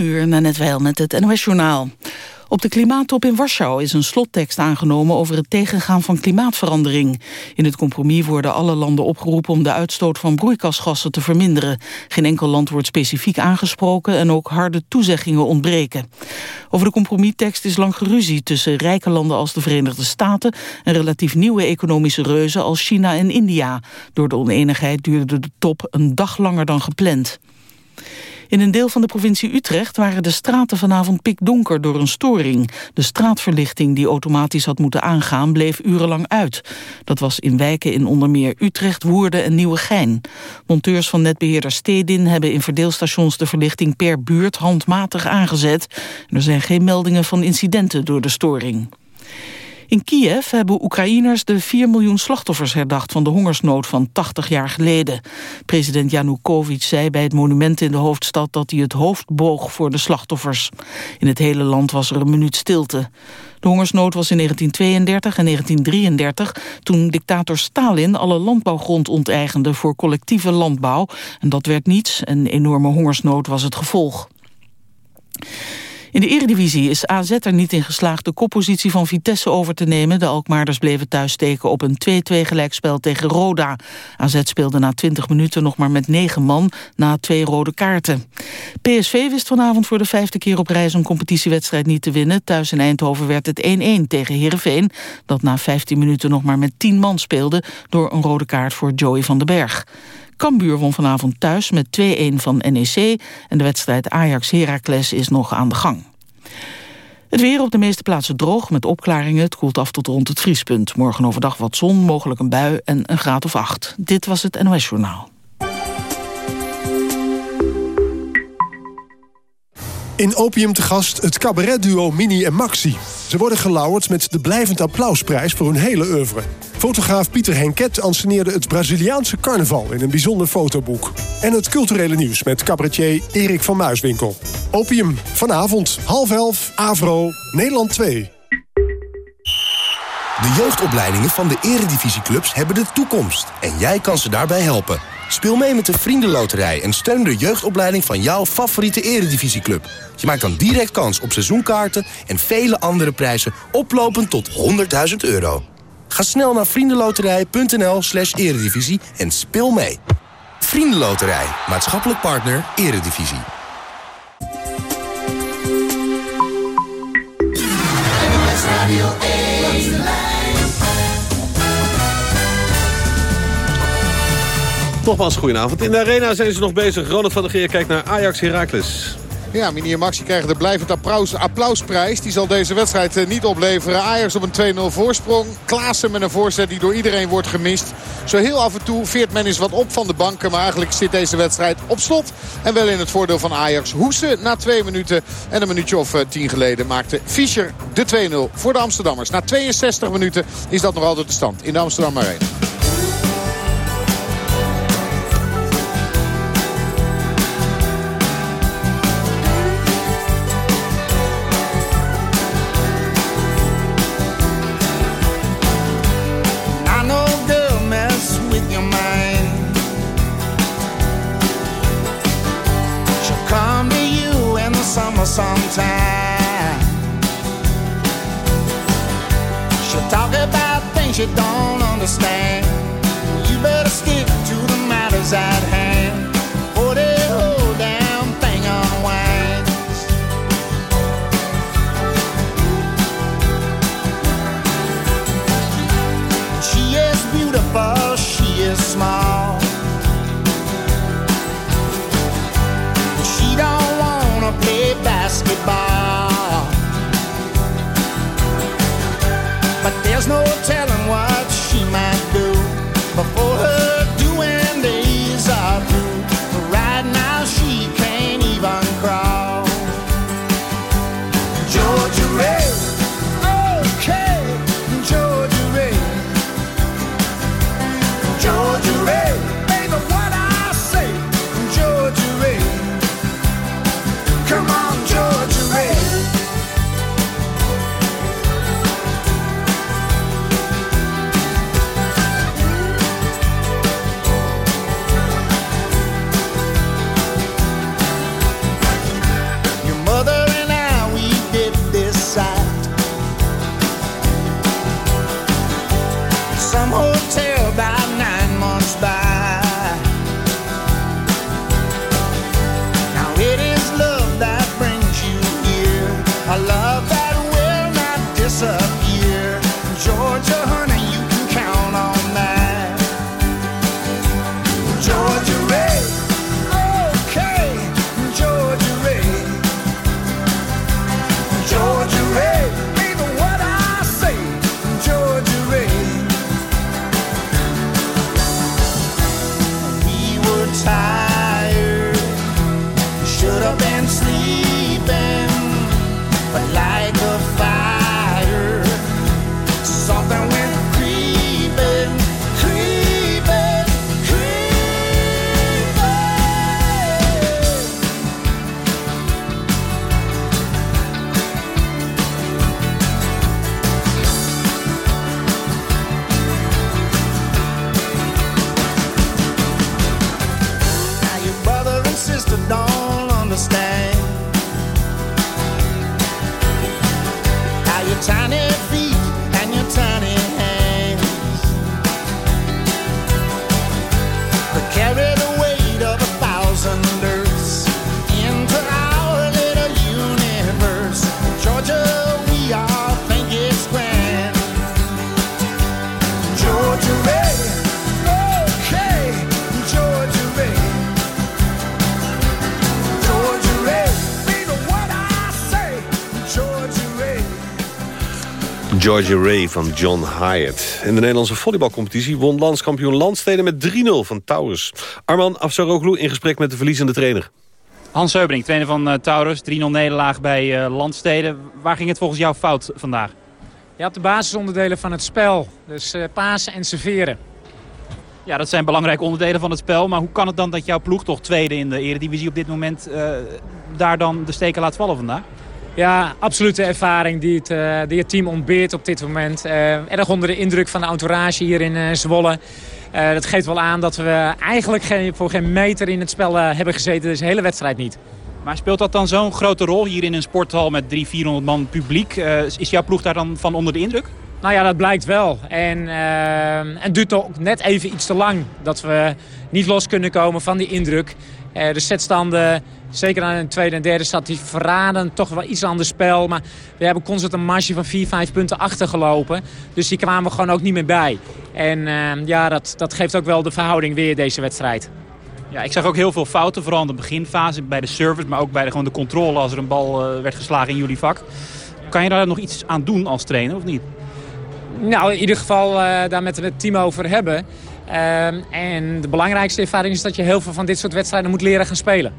uur, net wel met het NOS-journaal. Op de klimaattop in Warschau is een slottekst aangenomen over het tegengaan van klimaatverandering. In het compromis worden alle landen opgeroepen om de uitstoot van broeikasgassen te verminderen. Geen enkel land wordt specifiek aangesproken en ook harde toezeggingen ontbreken. Over de compromistekst is lang geruzie tussen rijke landen als de Verenigde Staten en relatief nieuwe economische reuzen als China en India. Door de oneenigheid duurde de top een dag langer dan gepland. In een deel van de provincie Utrecht waren de straten vanavond pikdonker door een storing. De straatverlichting die automatisch had moeten aangaan bleef urenlang uit. Dat was in wijken in onder meer Utrecht, Woerden en Nieuwegein. Monteurs van netbeheerder Stedin hebben in verdeelstations de verlichting per buurt handmatig aangezet. Er zijn geen meldingen van incidenten door de storing. In Kiev hebben Oekraïners de 4 miljoen slachtoffers herdacht van de hongersnood van 80 jaar geleden. President Janukovic zei bij het monument in de hoofdstad dat hij het hoofd boog voor de slachtoffers. In het hele land was er een minuut stilte. De hongersnood was in 1932 en 1933 toen dictator Stalin alle landbouwgrond onteigende voor collectieve landbouw. En dat werd niets, een enorme hongersnood was het gevolg. In de eredivisie is AZ er niet in geslaagd de koppositie van Vitesse over te nemen. De Alkmaarders bleven thuis steken op een 2-2 gelijkspel tegen Roda. AZ speelde na 20 minuten nog maar met 9 man na twee rode kaarten. PSV wist vanavond voor de vijfde keer op reis een competitiewedstrijd niet te winnen. Thuis in Eindhoven werd het 1-1 tegen Heerenveen. Dat na 15 minuten nog maar met 10 man speelde door een rode kaart voor Joey van den Berg. Cambuur won vanavond thuis met 2-1 van NEC... en de wedstrijd Ajax-Heracles is nog aan de gang. Het weer op de meeste plaatsen droog met opklaringen. Het koelt af tot rond het vriespunt. Morgen overdag wat zon, mogelijk een bui en een graad of acht. Dit was het NOS Journaal. In Opium te gast het cabaretduo Mini en Maxi. Ze worden gelauwerd met de blijvend applausprijs voor hun hele oeuvre. Fotograaf Pieter Henket anceneerde het Braziliaanse carnaval... in een bijzonder fotoboek. En het culturele nieuws met cabaretier Erik van Muiswinkel. Opium, vanavond, half elf, Avro, Nederland 2. De jeugdopleidingen van de eredivisieclubs hebben de toekomst. En jij kan ze daarbij helpen. Speel mee met de Vriendenloterij en steun de jeugdopleiding van jouw favoriete eredivisieclub. Je maakt dan direct kans op seizoenkaarten en vele andere prijzen oplopend tot 100.000 euro. Ga snel naar vriendenloterij.nl slash eredivisie en speel mee. Vriendenloterij, maatschappelijk partner, eredivisie. Nogmaals, goedenavond. In de arena zijn ze nog bezig. Ronald van der Geer kijkt naar Ajax Heracles. Ja, Mini Maxi krijgen de blijvend applaus, applausprijs. Die zal deze wedstrijd eh, niet opleveren. Ajax op een 2-0 voorsprong. Klaassen met een voorzet die door iedereen wordt gemist. Zo heel af en toe veert men eens wat op van de banken. Maar eigenlijk zit deze wedstrijd op slot. En wel in het voordeel van Ajax. Hoesen na twee minuten en een minuutje of eh, tien geleden maakte Fischer de 2-0 voor de Amsterdammers. Na 62 minuten is dat nog altijd de stand in de Amsterdam Arena. Sometime. She'll talk about things you don't understand. You better stick to the matters at hand. There's no telling Ray van John Hyatt. In de Nederlandse volleybalcompetitie won landskampioen Landsteden met 3-0 van Taurus. Arman Afsaroglu in gesprek met de verliezende trainer. Hans Seubring, trainer van uh, Taurus. 3-0 nederlaag bij uh, Landsteden. Waar ging het volgens jou fout vandaag? Je had de basisonderdelen van het spel. Dus uh, pasen en serveren. Ja, dat zijn belangrijke onderdelen van het spel. Maar hoe kan het dan dat jouw ploeg toch tweede in de eredivisie op dit moment... daar dan de steken laat vallen vandaag? Ja, absolute ervaring die het, uh, die het team ontbeert op dit moment. Uh, erg onder de indruk van de entourage hier in uh, Zwolle. dat geeft wel aan dat we eigenlijk geen, voor geen meter in het spel hebben gezeten. Dus de hele wedstrijd niet. Maar speelt dat dan zo'n grote rol hier in een sporthal met 300, 400 man publiek? is jouw ploeg daar dan van onder de indruk? Nou ja, dat blijkt wel. En het duurt ook net even iets te lang dat we niet los kunnen komen van die indruk. De setstanden Zeker aan de tweede en derde zat die verraden toch wel iets anders spel. Maar we hebben constant een marge van 4, 5 punten achtergelopen. Dus die kwamen gewoon ook niet meer bij. En uh, ja, dat, dat geeft ook wel de verhouding weer deze wedstrijd. Ja, ik zag ook heel veel fouten, vooral in de beginfase bij de service, maar ook bij de, gewoon de controle als er een bal uh, werd geslagen in jullie vak. Kan je daar nog iets aan doen als trainer of niet? Nou, in ieder geval uh, daar met het team over hebben. Uh, en de belangrijkste ervaring is dat je heel veel van dit soort wedstrijden moet leren gaan spelen.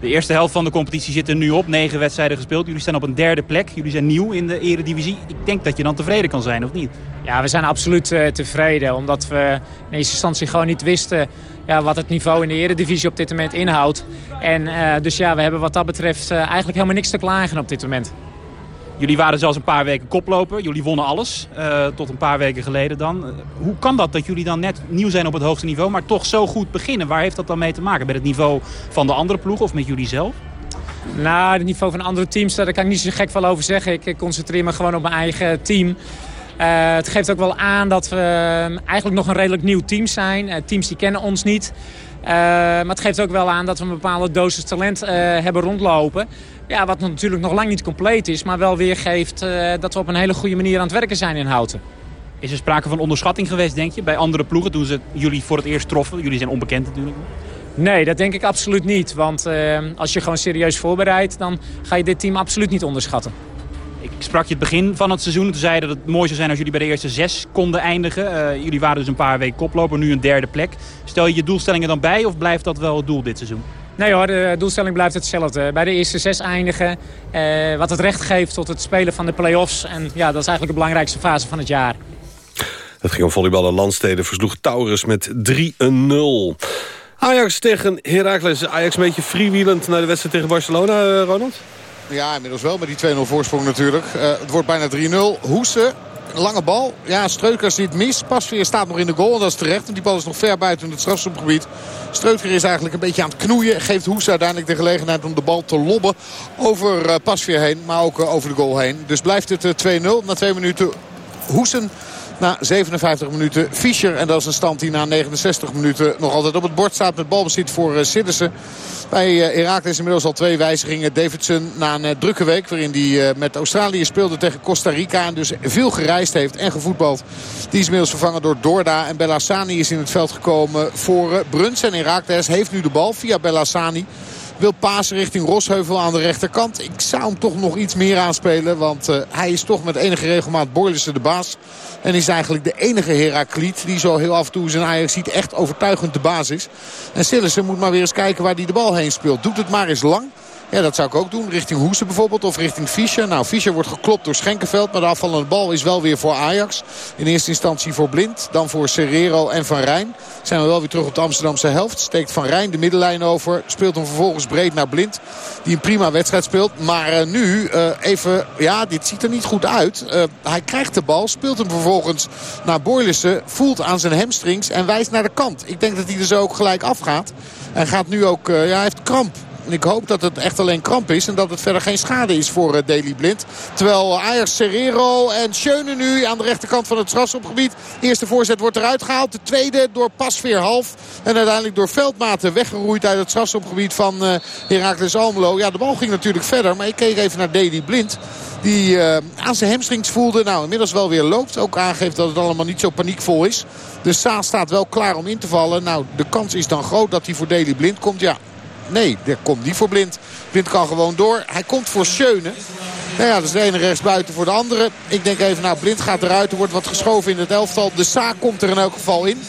De eerste helft van de competitie zit er nu op. Negen wedstrijden gespeeld. Jullie staan op een derde plek. Jullie zijn nieuw in de eredivisie. Ik denk dat je dan tevreden kan zijn, of niet? Ja, we zijn absoluut uh, tevreden. Omdat we in eerste instantie gewoon niet wisten ja, wat het niveau in de eredivisie op dit moment inhoudt. En uh, dus ja, we hebben wat dat betreft uh, eigenlijk helemaal niks te klagen op dit moment. Jullie waren zelfs een paar weken koploper. Jullie wonnen alles, uh, tot een paar weken geleden dan. Uh, hoe kan dat dat jullie dan net nieuw zijn op het hoogste niveau... maar toch zo goed beginnen? Waar heeft dat dan mee te maken? Met het niveau van de andere ploeg of met jullie zelf? Nou, het niveau van andere teams, daar kan ik niet zo gek veel over zeggen. Ik concentreer me gewoon op mijn eigen team. Uh, het geeft ook wel aan dat we eigenlijk nog een redelijk nieuw team zijn. teams die kennen ons niet. maar het geeft ook wel aan dat we een bepaalde dosis talent hebben rondlopen... Ja, wat natuurlijk nog lang niet compleet is, maar wel weergeeft uh, dat we op een hele goede manier aan het werken zijn in Houten. Is er sprake van onderschatting geweest, denk je, bij andere ploegen toen ze jullie voor het eerst troffen? Jullie zijn onbekend natuurlijk. Nee, dat denk ik absoluut niet. Want uh, als je gewoon serieus voorbereidt, dan ga je dit team absoluut niet onderschatten. Ik sprak je het begin van het seizoen. Toen zei dat het mooi zou zijn als jullie bij de eerste zes konden eindigen. Uh, jullie waren dus een paar weken koploper, nu een derde plek. Stel je je doelstellingen dan bij of blijft dat wel het doel dit seizoen? Nee hoor, de doelstelling blijft hetzelfde. Bij de eerste zes eindigen. Eh, wat het recht geeft tot het spelen van de play-offs. En ja, dat is eigenlijk de belangrijkste fase van het jaar. Het ging om volleyballen Landsteden versloeg Taurus met 3-0. Ajax tegen Heracles. Ajax een beetje freewheelend naar de wedstrijd tegen Barcelona, uh, Ronald? Ja, inmiddels wel met die 2-0 voorsprong natuurlijk. Uh, het wordt bijna 3-0. Hoesen lange bal. Ja, Streukers ziet mis. Pasveer staat nog in de goal. En dat is terecht. Want die bal is nog ver buiten het strafschopgebied. Streukers is eigenlijk een beetje aan het knoeien. Geeft Hoes uiteindelijk de gelegenheid om de bal te lobben over uh, Pasveer heen. Maar ook uh, over de goal heen. Dus blijft het uh, 2-0 na twee minuten. Hoesen na 57 minuten Fischer. En dat is een stand die na 69 minuten nog altijd op het bord staat. Met balbezit voor uh, Siddissen. Bij Herakles inmiddels al twee wijzigingen. Davidson na een uh, drukke week waarin hij met Australië speelde tegen Costa Rica. En dus veel gereisd heeft en gevoetbald. Die is inmiddels vervangen door Dorda. En Bellassani is in het veld gekomen voor Bruns. En Herakles heeft nu de bal via Bellassani wil pasen richting Rosheuvel aan de rechterkant. Ik zou hem toch nog iets meer aanspelen. Want uh, hij is toch met enige regelmaat Boylissen de baas. En is eigenlijk de enige Herakliet die zo heel af en toe zijn Ajax ziet echt overtuigend de baas is. En Sillissen moet maar weer eens kijken waar hij de bal heen speelt. Doet het maar eens lang. Ja, dat zou ik ook doen. Richting Hoesen bijvoorbeeld of richting Fischer. Nou, Fischer wordt geklopt door Schenkenveld. Maar de afvallende bal is wel weer voor Ajax. In eerste instantie voor Blind. Dan voor Serrero en Van Rijn. Zijn we wel weer terug op de Amsterdamse helft. Steekt Van Rijn de middenlijn over. Speelt hem vervolgens breed naar Blind. Die een prima wedstrijd speelt. Maar uh, nu uh, even... Ja, dit ziet er niet goed uit. Uh, hij krijgt de bal. Speelt hem vervolgens naar Boylissen. Voelt aan zijn hamstrings en wijst naar de kant. Ik denk dat hij er zo ook gelijk afgaat. En gaat nu ook... ja, hij heeft kramp. Ik hoop dat het echt alleen kramp is. En dat het verder geen schade is voor uh, Daley Blind. Terwijl Ajax Serrero en Schöne nu aan de rechterkant van het strafschopgebied. Eerste voorzet wordt eruit gehaald. De tweede door Pasveer half. En uiteindelijk door Veldmaten weggeroeid uit het strafschopgebied van uh, Heracles Almelo. Ja, de bal ging natuurlijk verder. Maar ik keek even naar Daley Blind. Die uh, aan zijn hamstrings voelde. Nou, inmiddels wel weer loopt. Ook aangeeft dat het allemaal niet zo paniekvol is. De Saal staat wel klaar om in te vallen. Nou, de kans is dan groot dat hij voor Daley Blind komt. Ja, Nee, daar komt niet voor Blind. Blind kan gewoon door. Hij komt voor Schöne. Nou ja, dat is de ene rechtsbuiten voor de andere. Ik denk even, nou, Blind gaat eruit. Er wordt wat geschoven in het elftal. De Saak komt er in elk geval in.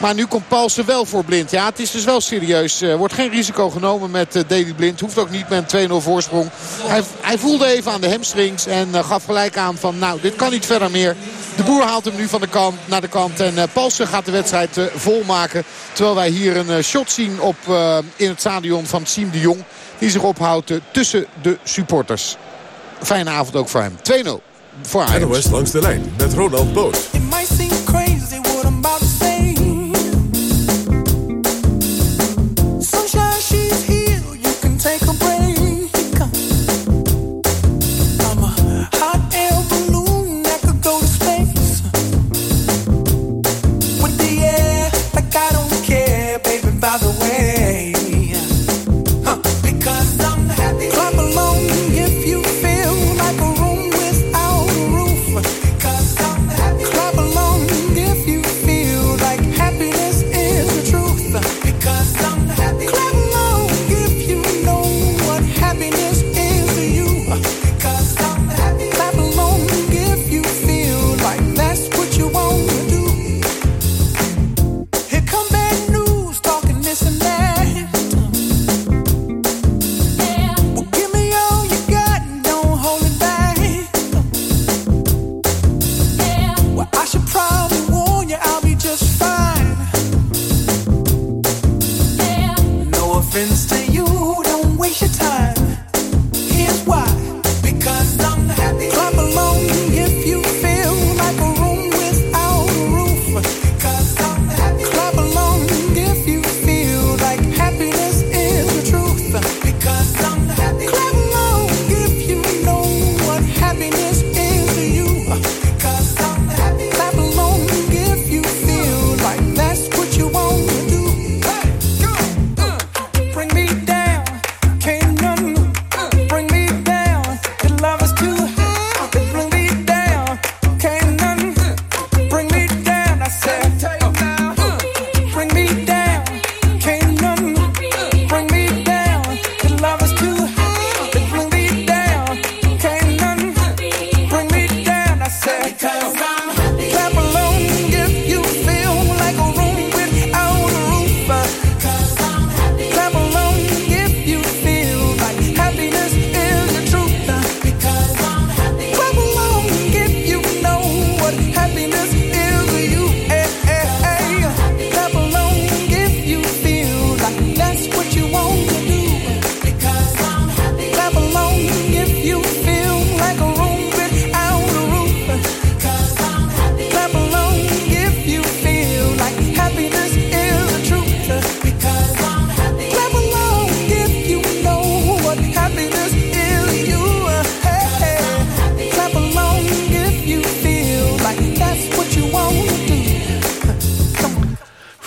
Maar nu komt Paulsen wel voor Blind. Ja, het is dus wel serieus. Er wordt geen risico genomen met uh, Daley Blind. Hoeft ook niet met een 2-0 voorsprong. Hij, hij, voelde even aan de hamstrings en uh, gaf gelijk aan van... nou, dit kan niet verder meer. De boer haalt hem nu van de kant naar de kant. En uh, Paulsen gaat de wedstrijd volmaken. Terwijl wij hier een shot zien op, in het stadion van Siem de Jong. Die zich ophoudt tussen de supporters. Fijne avond ook voor hem. 2-0 voor Ajax. Langs de lijn met Ronald Boot.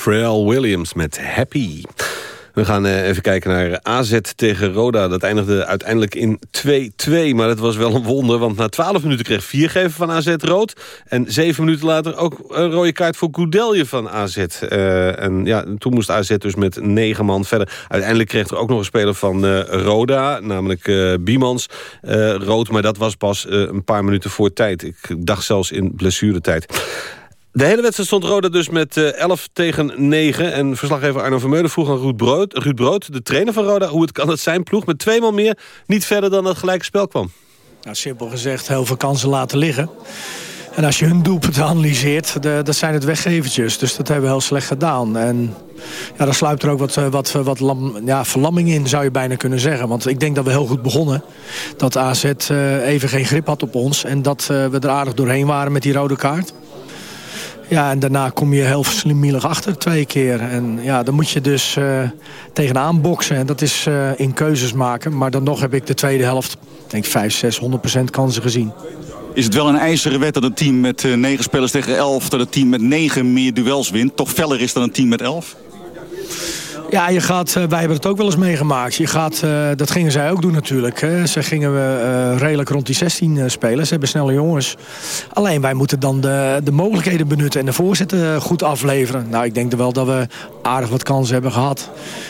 Pharrell Williams met Happy. We gaan uh, even kijken naar AZ tegen Roda. Dat eindigde uiteindelijk in 2-2. Maar het was wel een wonder, want na 12 minuten kreeg viergever van AZ rood. En 7 minuten later ook een rode kaart voor Goudelje van AZ. Uh, en ja, toen moest AZ dus met 9 man verder. Uiteindelijk kreeg er ook nog een speler van uh, Roda, namelijk Biemans, rood. Maar dat was pas een paar minuten voor tijd. Ik dacht zelfs in blessuretijd. De hele wedstrijd stond Roda dus met 11 eh, tegen 9. En verslaggever Arno Vermeulen vroeg aan Ruud Brood, Ruud Brood, de trainer van Roda... hoe het kan dat zijn ploeg met twee man meer niet verder dan dat gelijke spel kwam. Nou, simpel gezegd, heel veel kansen laten liggen. En als je hun doelpunt analyseert, de, dat zijn het weggevertjes. Dus dat hebben we heel slecht gedaan. En ja, daar sluipt er ook wat, eh, wat, wat lam, ja, verlamming in, zou je bijna kunnen zeggen. Want ik denk dat we heel goed begonnen. Dat AZ even geen grip had op ons. En dat we er aardig doorheen waren met die rode kaart. Ja, en daarna kom je heel slimmielig achter twee keer. En ja, dan moet je dus uh, tegenaan boksen. En dat is uh, in keuzes maken. Maar dan nog heb ik de tweede helft, denk 5, 6, 100 procent kansen gezien. Is het wel een ijzeren wet dat een team met uh, 9 spelers tegen 11... dat een team met 9 meer duels wint? Toch feller is dan een team met 11? Ja, je gaat, wij hebben het ook wel eens meegemaakt. Je gaat, dat gingen zij ook doen natuurlijk. Hè. Ze gingen we redelijk rond die 16 spelen. Ze hebben snelle jongens. Alleen wij moeten dan de, de mogelijkheden benutten en de voorzetten goed afleveren. Nou, ik denk wel dat we aardig wat kansen hebben gehad.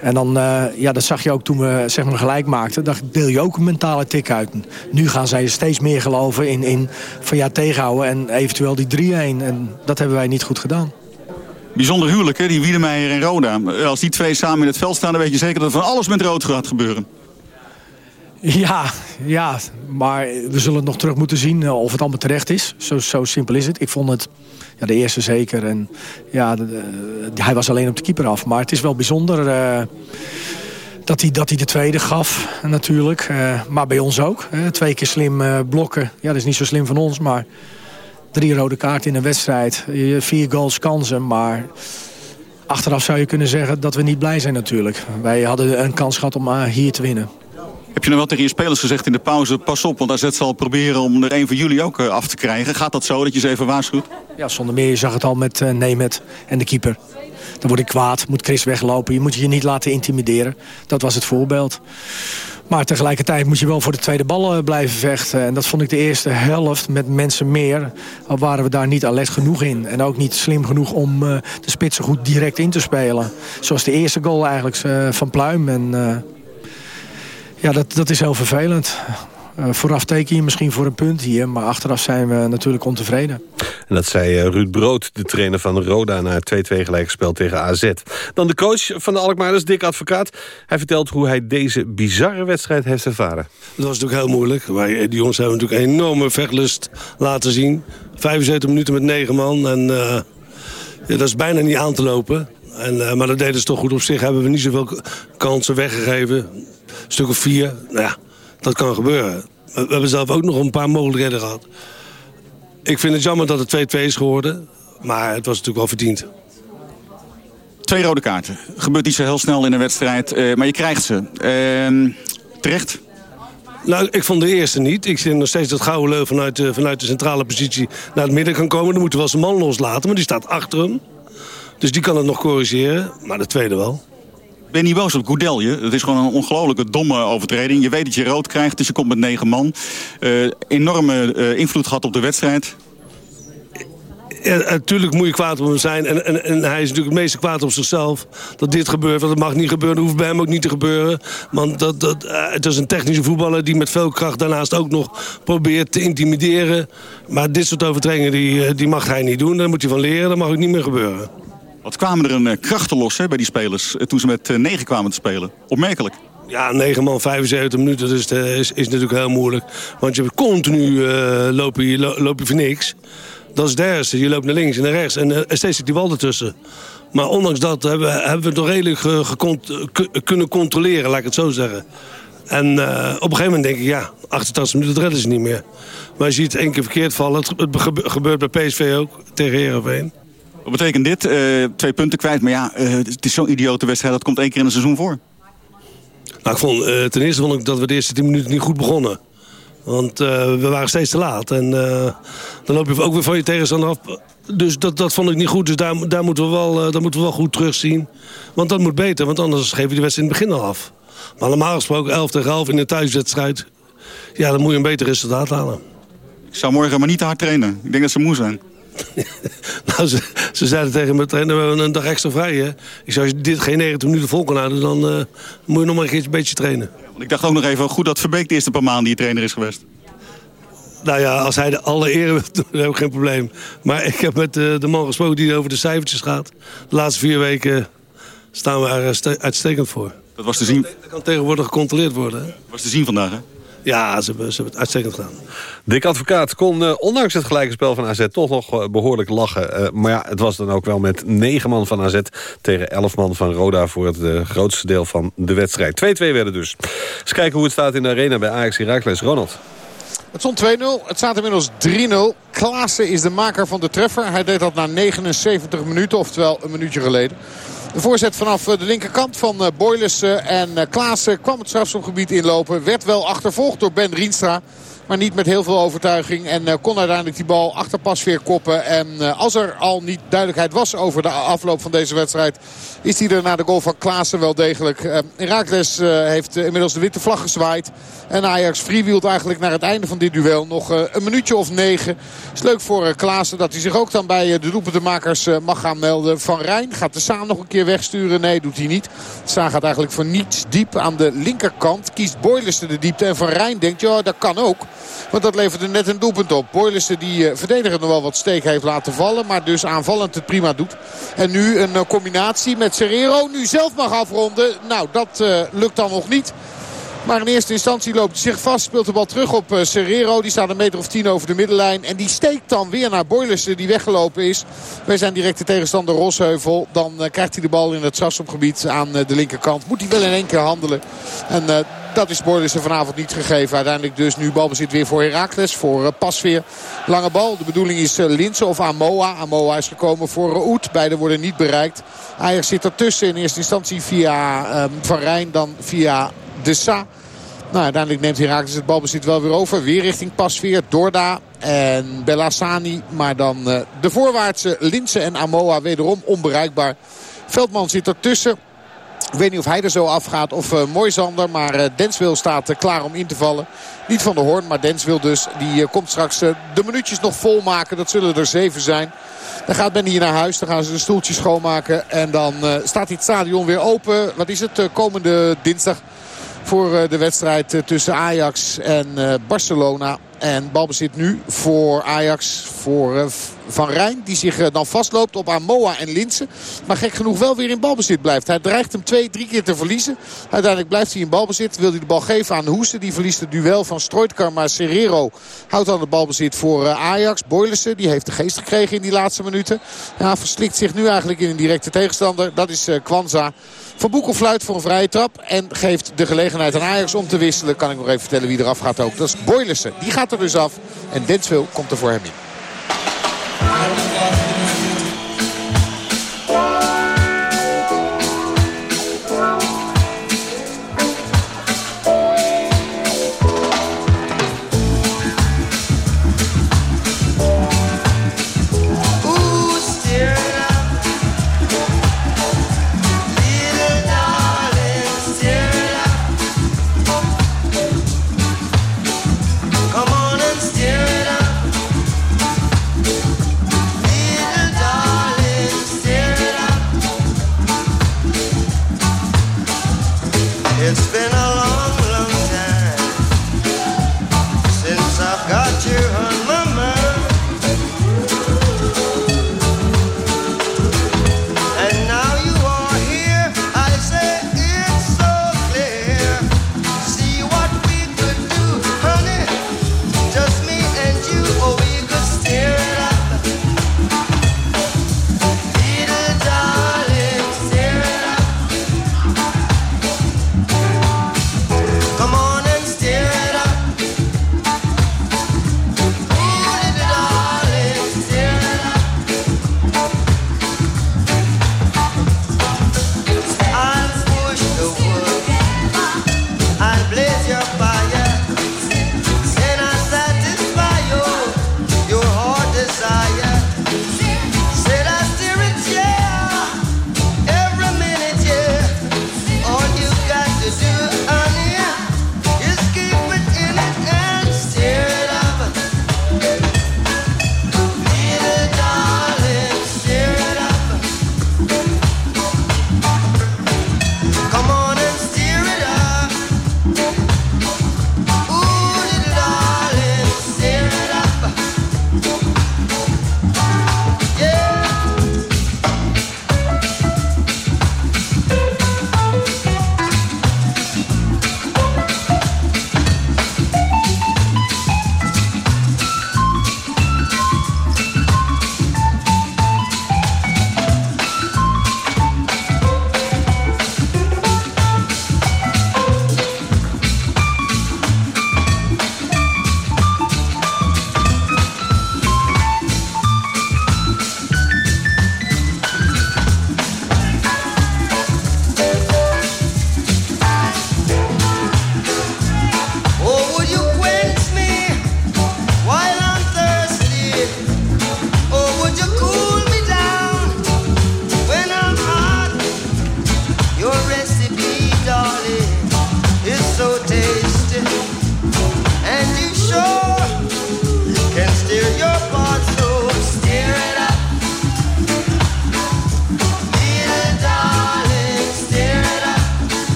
En dan, ja, dat zag je ook toen we zeg maar, gelijk maakten. Dan deel je ook een mentale tik uit. Nu gaan zij steeds meer geloven in, in van ja, tegenhouden en eventueel die 3-1. En dat hebben wij niet goed gedaan. Bijzonder huwelijk, hè, die Wiedemeijer en Roda. Als die twee samen in het veld staan, dan weet je zeker dat er van alles met rood gaat gebeuren. Ja, ja, maar we zullen het nog terug moeten zien eh, of het allemaal terecht is. Zo, zo simpel is het. Ik vond het ja, de eerste zeker. En, ja, hij was alleen op de keeper af. Maar het is wel bijzonder uh, dat, hij, dat hij de tweede gaf natuurlijk. Uh, maar bij ons ook. twee keer slim blokken. Ja, dat is niet zo slim van ons, maar drie rode kaarten in een wedstrijd. Vier goals kansen, maar achteraf zou je kunnen zeggen dat we niet blij zijn natuurlijk. Wij hadden een kans gehad om eh, hier te winnen. Heb je nou wel tegen je spelers gezegd in de pauze, pas op, want AZ zal proberen om er een van jullie ook eh, af te krijgen. Gaat dat zo, dat je ze even waarschuwt? Ja, zonder meer. Je zag het al met uh, Nemet en de keeper. Dan word ik kwaad, moet Chris weglopen. Je moet je niet laten intimideren. Dat was het voorbeeld. Maar tegelijkertijd moet je wel voor de tweede bal eh, blijven vechten. En dat vond ik de eerste helft met mensen meer. Al waren we daar niet alert genoeg in. En ook niet slim genoeg om uh, de spitsen goed direct in te spelen. Zoals de eerste goal eigenlijk uh, van Pluim. En ja, dat, dat is heel vervelend. Uh, vooraf teken je misschien voor een punt hier, maar achteraf zijn we natuurlijk ontevreden. En dat zei uh, Ruud Brood, de trainer van Roda... na 2-2 gelijkspel tegen AZ. Dan de coach van de Alkmaarders, Dick Advocaat. Hij vertelt hoe hij deze bizarre wedstrijd heeft ervaren. Dat was natuurlijk heel moeilijk. Wij, eh, die jongens hebben natuurlijk enorme vechtlust laten zien. 75 minuten met 9 man. En uh, ja, dat is bijna niet aan te lopen. En, uh, maar dat deden ze toch goed op zich. Hebben we niet zoveel kansen weggegeven. Een stuk of vier. Nou ja, dat kan gebeuren. We hebben zelf ook nog een paar mogelijkheden gehad. Ik vind het jammer dat het 2-2 is geworden. Maar het was natuurlijk wel verdiend. Twee rode kaarten. Gebeurt niet zo heel snel in een wedstrijd. Uh, maar je krijgt ze. Uh, terecht? Nou, ik vond de eerste niet. Ik vind nog steeds dat Gouwenleu vanuit, uh, vanuit de centrale positie naar het midden kan komen. Dan moeten we wel zijn man loslaten, maar die staat achter hem. Dus die kan het nog corrigeren. Maar de tweede wel ben niet boos op Goudelje. Het is gewoon een ongelooflijke domme overtreding. Je weet dat je rood krijgt, dus je komt met negen man. Uh, enorme uh, invloed gehad op de wedstrijd. Ja, natuurlijk moet je kwaad op hem zijn. En, en, hij is natuurlijk het meeste kwaad op zichzelf. Dat dit gebeurt, want het mag niet gebeuren. Dat hoeft bij hem ook niet te gebeuren. Want dat, dat, uh, het is een technische voetballer die met veel kracht daarnaast ook nog probeert te intimideren. Maar dit soort overtredingen die, die mag hij niet doen. Daar moet hij van leren. Dat mag ook niet meer gebeuren. Wat kwamen er een eh, krachten los hè, bij die spelers eh, toen ze met 9 eh, kwamen te spelen? Opmerkelijk. Ja, 9 man, 75 minuten dus is, is natuurlijk heel moeilijk. Want je continu loop, je, loop je voor niks. Dat is het ergste. Je loopt naar links en naar rechts. En steeds zit die bal ertussen. Maar ondanks dat hebben, hebben we het nog redelijk kunnen controleren, laat ik het zo zeggen. En op een gegeven moment denk ik, ja, 88 minuten redden ze niet meer. Maar je ziet het één keer verkeerd vallen. Het, het gebeurt bij PSV ook, tegen Heerenveen. Wat betekent dit? Uh, twee punten kwijt, maar ja, uh, het is zo'n idiote wedstrijd. Dat komt één keer in een seizoen voor. Nou, ik vond, uh, ten eerste vond ik dat we de eerste tien minuten niet goed begonnen. Want we waren steeds te laat. En dan loop je ook weer van je tegenstander af. Dus dat, dat vond ik niet goed. Dus daar, daar, moeten we wel, daar moeten we wel goed terugzien. Want dat moet beter, want anders geef je de wedstrijd in het begin al af. Maar normaal gesproken 11 tegen 11 in een thuiswedstrijd... ja, dan moet je een beter resultaat halen. Ik zou morgen maar niet te hard trainen. Ik denk dat ze moe zijn. nou, ze, ze, zeiden tegen me, trainer, we hebben een dag extra vrij. Hè? Ik zou, als je dit geen 90 minuten vol kan houden, dan uh, moet je nog maar een beetje trainen. Want ik dacht ook nog even, goed dat Verbeek de eerste paar maanden die trainer is geweest. Nou ja, als hij de alle eer wil dan heb ik geen probleem. Maar ik heb met uh, de man gesproken die over de cijfertjes gaat. De laatste vier weken staan we er uitstekend voor. Dat was te zien. Dat kan tegenwoordig gecontroleerd worden. Hè? Dat was te zien vandaag, hè? Ja, ze hebben, ze hebben het uitstekend gedaan. Dick Advocaat kon uh, ondanks het gelijke spel van AZ toch nog uh, behoorlijk lachen. Uh, maar ja, het was dan ook wel met negen man van AZ tegen elf man van Roda... voor het grootste deel van de wedstrijd. 2-2 werden dus. Eens kijken hoe het staat in de arena bij Ajax Heracles. Ronald. Het stond 2-0. Het staat inmiddels 3-0. Klaassen is de maker van de treffer. Hij deed dat na 79 minuten, oftewel een minuutje geleden. De voorzet vanaf eh, de linkerkant van eh, Boylissen en eh, Klaassen kwam het strafschopgebied inlopen. Werd wel achtervolgd door Ben Rienstra. Maar niet met heel veel overtuiging. En kon uiteindelijk die bal achter Pasveer koppen. En als er al niet duidelijkheid was over de afloop van deze wedstrijd... is die er na de goal van Klaassen wel degelijk. Herakles heeft inmiddels de witte vlag gezwaaid. En Ajax freewheelt eigenlijk naar het einde van dit duel. Nog een minuutje of negen. Is leuk voor Klaassen dat hij zich ook dan bij de doelpuntenmakers mag gaan melden. Van Rijn gaat de Saan nog een keer wegsturen. Nee, doet hij niet. Saan gaat eigenlijk voor niets diep aan de linkerkant. Kiest Boylissen de diepte. En Van Rijn denkt, ja, dat kan ook. Want dat leverde net een doelpunt op. Boylissen die uh, verdediger nog wel wat steek heeft laten vallen. Maar dus aanvallend het prima doet. En nu een uh, combinatie met Serrero. Nu zelf mag afronden. Nou, dat uh, lukt dan nog niet. Maar in eerste instantie loopt zich vast. Speelt de bal terug op uh, Serrero. Die staat een meter of tien over de middenlijn. En die steekt dan weer naar Boylissen die weggelopen is. Wij zijn directe tegenstander Rosheuvel. Dan uh, krijgt hij de bal in het strafschopgebied aan uh, de linkerkant. Moet hij wel in één keer handelen. En dat is Boylissen vanavond niet gegeven. Uiteindelijk dus nu balbezit weer voor Herakles. Voor Pasveer. Lange bal. De bedoeling is Linse of Amoa. Amoa is gekomen voor Oet. Beide worden niet bereikt. Ajax zit ertussen in eerste instantie via um, Van Rijn. Dan via de Sa. Nou, uiteindelijk neemt Herakles het balbezit wel weer over. Weer richting Pasveer, Dorda en Bellassani. Maar dan uh, de voorwaartse Linse en Amoa wederom onbereikbaar. Veldman zit ertussen. Ik weet niet of hij er zo afgaat of uh, Moisander. Maar uh, Denswil staat klaar om in te vallen. Niet van de Hoorn, maar Denswil dus. Die komt straks de minuutjes nog vol maken. Dat zullen er zeven zijn. Dan gaat Ben hier naar huis. Dan gaan ze de stoeltjes schoonmaken. En dan staat het stadion weer open. Wat is het? komende dinsdag voor eh, de wedstrijd eh, tussen Ajax en eh, Barcelona. En balbezit nu voor Ajax, voor Van Rijn. Die zich dan vastloopt op Amoa en Linsen. Maar gek genoeg wel weer in balbezit blijft. Hij dreigt hem twee, drie keer te verliezen. Uiteindelijk blijft hij in balbezit. Wil hij de bal geven aan Hoesen. Die verliest het duel van Strooitkar. Maar Serrero houdt dan de balbezit voor Ajax. Boylissen, die heeft de geest gekregen in die laatste minuten. Ja, verslikt zich nu eigenlijk in een directe tegenstander. Dat is Kwanza. Van Boekel fluit voor een vrije trap. En geeft de gelegenheid aan Ajax om te wisselen. Kan ik nog even vertellen wie eraf gaat ook. Dat is Boylissen. Die gaat er dus af. En Denswil komt er voor hem in.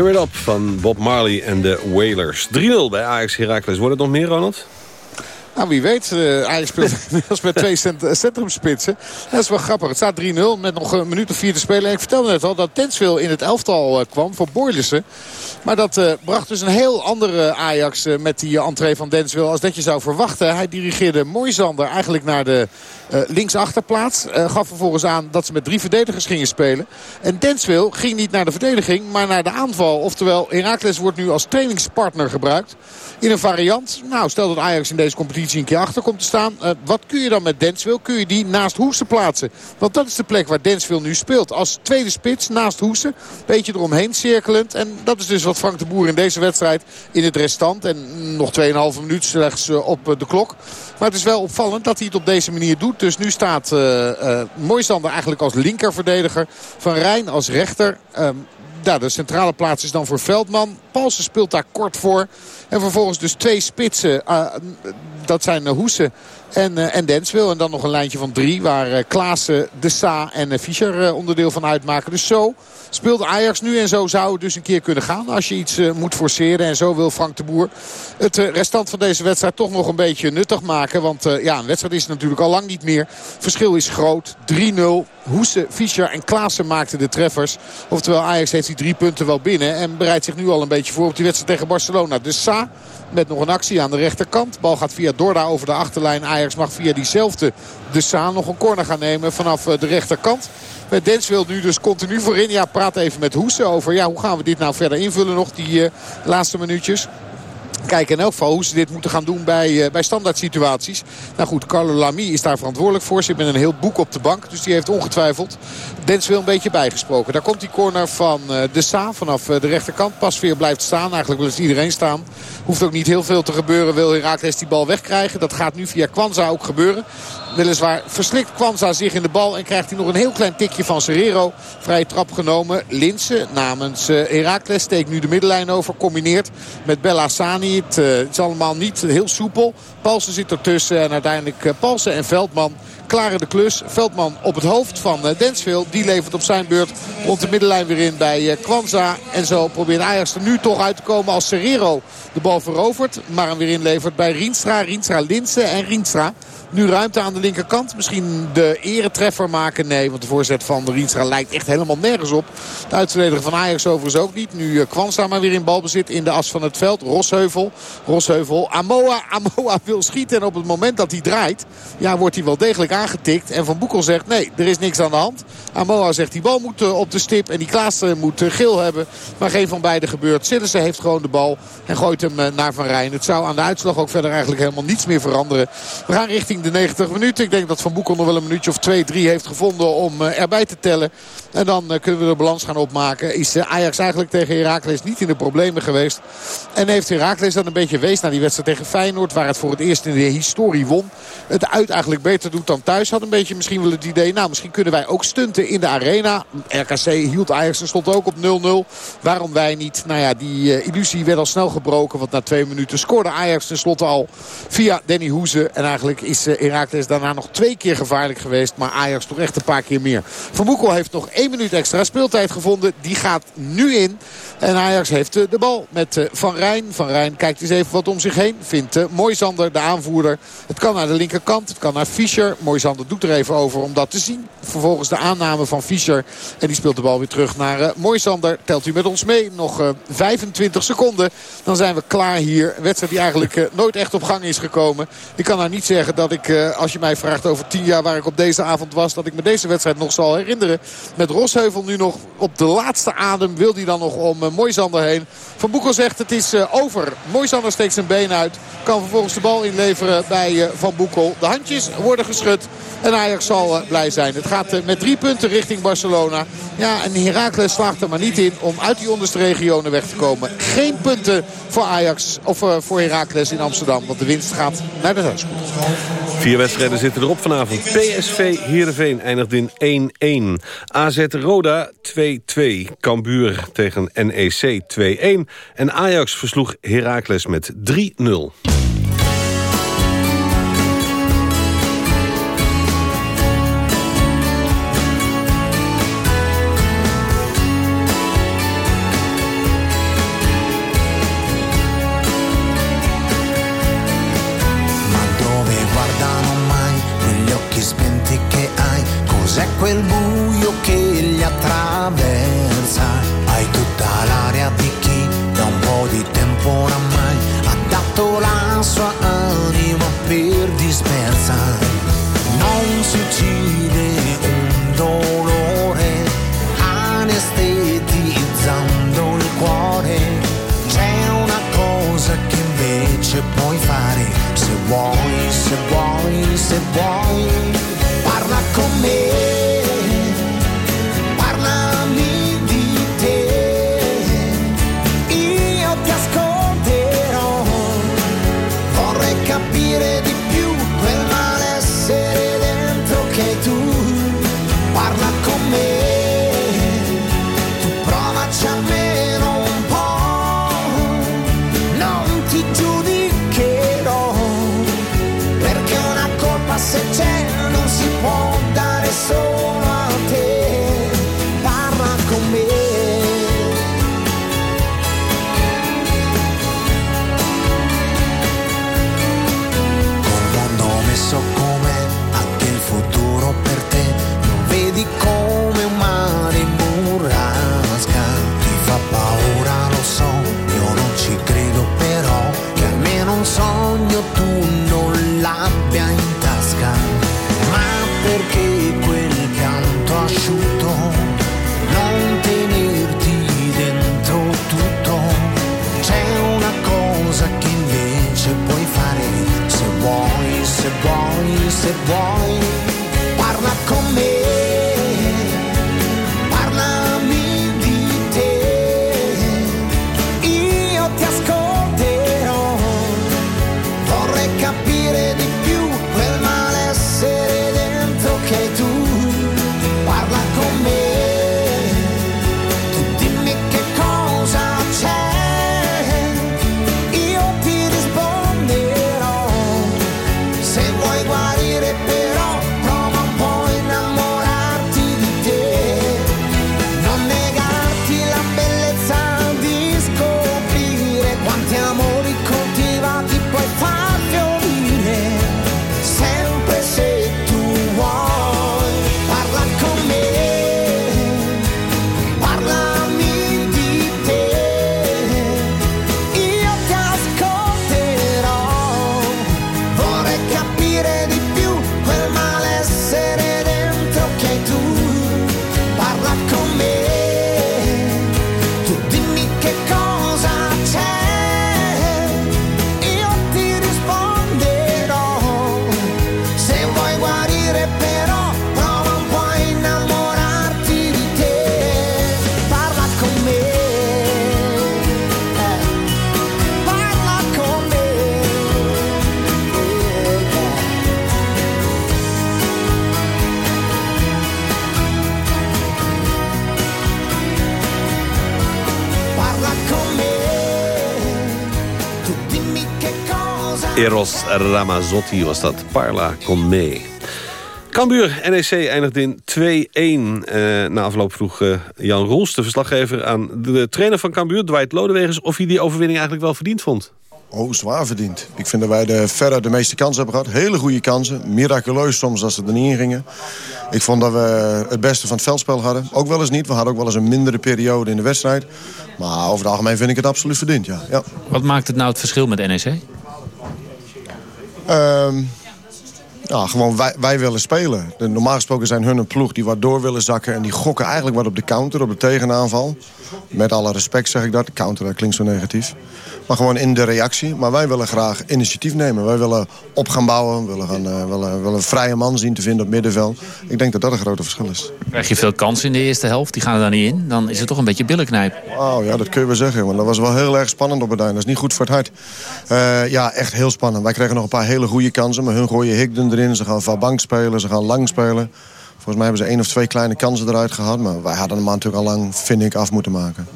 Tear It Up van Bob Marley en de Wailers. 3-0 bij Ajax Heracles. Wordt het nog meer, Ronald? Nou, wie weet. Uh, Ajax speelt inmiddels met twee eh, centrumspitsen. Dat is wel grappig. Het staat 3-0 met nog een minuut of vier te spelen. En ik vertelde net al dat Tensville in het elftal uh, kwam voor Boylissen. Maar dat bracht dus een heel andere Ajax met die entree van Denswil als dat je zou verwachten. Hij dirigeerde Moisander eigenlijk naar de uh, linksachterplaats. Uh, gaf vervolgens aan dat ze met drie verdedigers gingen spelen. En Denswil ging niet naar de verdediging, maar naar de aanval. Oftewel, Heracles wordt nu als trainingspartner gebruikt. In een variant. Nou, stel dat Ajax in deze competitie een keer achter komt te staan. Uh, wat kun je dan met Denswil? Kun je die naast Hoesen plaatsen? Want dat is de plek waar Denswil nu speelt. Als tweede spits naast Hoesen. Beetje eromheen cirkelend. En dat is dus wat Frank de Boer in deze wedstrijd in het restant. En nog 2,5 minuut slechts op de klok. Maar het is wel opvallend dat hij het op deze manier doet. Dus nu staat uh, uh, Moisander eigenlijk als linkerverdediger. Van Rijn als rechter. Um, ja, de centrale plaats is dan voor Veldman. Paulsen speelt daar kort voor. En vervolgens dus twee spitsen. Uh, dat zijn Hoesen en, uh, en Denswil. En dan nog een lijntje van drie. Waar uh, Klaassen, De Sa en uh, Fischer onderdeel van uitmaken. Dus zo speelt Ajax nu. En zo zou het dus een keer kunnen gaan. Als je iets moet forceren. En zo wil Frank de Boer het restant van deze wedstrijd toch nog een beetje nuttig maken. Want ja, een wedstrijd is natuurlijk al lang niet meer. Verschil is groot. 3-0. Hoese, Fischer en Klaassen maakten de treffers. Oftewel Ajax heeft die drie punten wel binnen. En bereidt zich nu al een beetje voor op die wedstrijd tegen Barcelona. De Sa met nog een actie aan de rechterkant. Bal gaat via Dorda over de achterlijn. Ajax mag via diezelfde De Saan nog een corner gaan nemen vanaf de rechterkant. Met Denswil nu dus continu voorin. Ja, praat even met Hoesen over ja, hoe gaan we dit nou verder invullen nog die uh, laatste minuutjes. Kijken in elk geval hoe ze dit moeten gaan doen bij, uh, bij standaard situaties. Nou goed, Carlo Lamy is daar verantwoordelijk voor. Zit met een heel boek op de bank. Dus die heeft ongetwijfeld Denswil een beetje bijgesproken. Daar komt die corner van uh, De Sa vanaf uh, de rechterkant. Pasveer blijft staan. Eigenlijk wil iedereen staan. Hoeft ook niet heel veel te gebeuren. Wil Herakles die bal wegkrijgen. Dat gaat nu via Kwanza ook gebeuren. Weliswaar verslikt Kwanza zich in de bal. En krijgt hij nog een heel klein tikje van Serrero. Vrije trap genomen. Linsen namens uh, Herakles steekt nu de middenlijn over. Combineert met Bella Sani. Het, het is allemaal niet heel soepel. Palsen zit ertussen. En uiteindelijk uh, Palsen en Veldman klaren de klus. Veldman op het hoofd van Densville. Die levert op zijn beurt rond de middenlijn weer in bij Kwanza. En zo probeert Ajax er nu toch uit te komen als Serrero de bal verovert. Maar hem weer inlevert bij Rienstra. Rienstra Linsen en Rienstra. Nu ruimte aan de linkerkant. Misschien de eretreffer maken. Nee, want de voorzet van de Rienstra lijkt echt helemaal nergens op. De uitverdediger van Ajax overigens ook niet. Nu Kwanza maar weer in balbezit in de as van het veld. Rosheuvel. Rosheuvel. Amoa. Amoa wil schieten. En op het moment dat hij draait. Ja, wordt hij wel degelijk aangetikt. En Van Boekel zegt nee, er is niks aan de hand. Amoa zegt die bal moet op de stip. En die Klaassen moet geel hebben. Maar geen van beiden gebeurt. Sillissen heeft gewoon de bal. En gooit hem naar Van Rijn. Het zou aan de uitslag ook verder eigenlijk helemaal niets meer veranderen. We gaan richting de 90 minuten. Ik denk dat Van Boekel nog wel een minuutje of 2, 3 heeft gevonden om erbij te tellen. En dan kunnen we de balans gaan opmaken. Is Ajax eigenlijk tegen Heracles niet in de problemen geweest. En heeft Heracles dan een beetje wees naar die wedstrijd tegen Feyenoord. Waar het voor het eerst in de historie won. Het uit eigenlijk beter doet dan thuis. Had een beetje misschien wel het idee. Nou misschien kunnen wij ook stunten in de arena. RKC hield Ajax en stond ook op 0-0. Waarom wij niet? Nou ja die illusie werd al snel gebroken. Want na twee minuten scoorde Ajax tenslotte al via Danny Hoeze. En eigenlijk is uh, Heracles daarna nog twee keer gevaarlijk geweest. Maar Ajax toch echt een paar keer meer. Van Boekel heeft nog één minuut extra speeltijd gevonden. Die gaat nu in. En Ajax heeft uh, de bal met uh, Van Rijn. Van Rijn kijkt eens even wat om zich heen. Vindt Moisander, de aanvoerder. Het kan naar de linkerkant. Het kan naar Fischer. Moisander doet er even over om dat te zien. Vervolgens de aanname van Fischer. En die speelt de bal weer terug naar Moisander. Telt u met ons mee. Nog uh, 25 seconden. Dan zijn we klaar hier. Een wedstrijd die eigenlijk nooit echt op gang is gekomen. Ik kan nou niet zeggen dat ik, uh, als je mij vraagt over 10 jaar waar ik op deze avond was... dat ik me deze wedstrijd nog zal herinneren. Met Rosheuvel nu nog op de laatste adem. Wil hij dan nog om uh, Moisander heen. Van Boekel zegt het is uh, over. Moisander steekt zijn been uit. Kan vervolgens de bal inleveren bij Van Boekel. De handjes worden geschud. En Ajax zal blij zijn. Het gaat met drie punten richting Barcelona. Ja, en Heracles slaagt er maar niet in om uit die onderste regionen weg te komen. Geen punten voor Ajax of voor Heracles in Amsterdam. Want de winst gaat naar de thuisport. Vier wedstrijden zitten erop vanavond. PSV Heerenveen eindigt in 1-1. AZ Roda 2-2. Cambuur tegen NEC 2-1. En Ajax versloeg Heracles met 3-0. said, why? Eros Ramazzotti was dat. Parla con me. Cambuur NEC eindigt in 2-1. Eh, na afloop vroeg eh, Jan Roels, de verslaggever... aan de trainer van Cambuur, Dwight Lodewegers... of hij die overwinning eigenlijk wel verdiend vond. Oh, zwaar verdiend. Ik vind dat wij de, verder de meeste kansen hebben gehad. Hele goede kansen. Miraculeus soms als ze er niet in gingen. Ik vond dat we het beste van het veldspel hadden. Ook wel eens niet. We hadden ook wel eens een mindere periode in de wedstrijd. Maar over het algemeen vind ik het absoluut verdiend, ja. ja. Wat maakt het nou het verschil met NEC? Um, ja, gewoon wij, wij willen spelen. De, normaal gesproken zijn hun een ploeg die wat door willen zakken... en die gokken eigenlijk wat op de counter, op de tegenaanval. Met alle respect zeg ik dat. De counter dat klinkt zo negatief. Maar gewoon in de reactie. Maar wij willen graag initiatief nemen. Wij willen op gaan bouwen. We willen, gaan, eh, willen, willen een vrije man zien te vinden op middenveld. Ik denk dat dat een grote verschil is. Krijg je veel kansen in de eerste helft, die gaan er dan niet in. Dan is het toch een beetje billenknijp. Oh ja, dat kun je wel zeggen. Want dat was wel heel erg spannend op het einde. Dat is niet goed voor het hart. Eh, ja, echt heel spannend. Wij kregen nog een paar hele goede kansen. Maar hun gooien Higden erin. Ze gaan van bank spelen. Ze gaan lang spelen. Volgens mij hebben ze één of twee kleine kansen eruit gehad. Maar wij hadden hem natuurlijk al lang, vind ik, af moeten maken.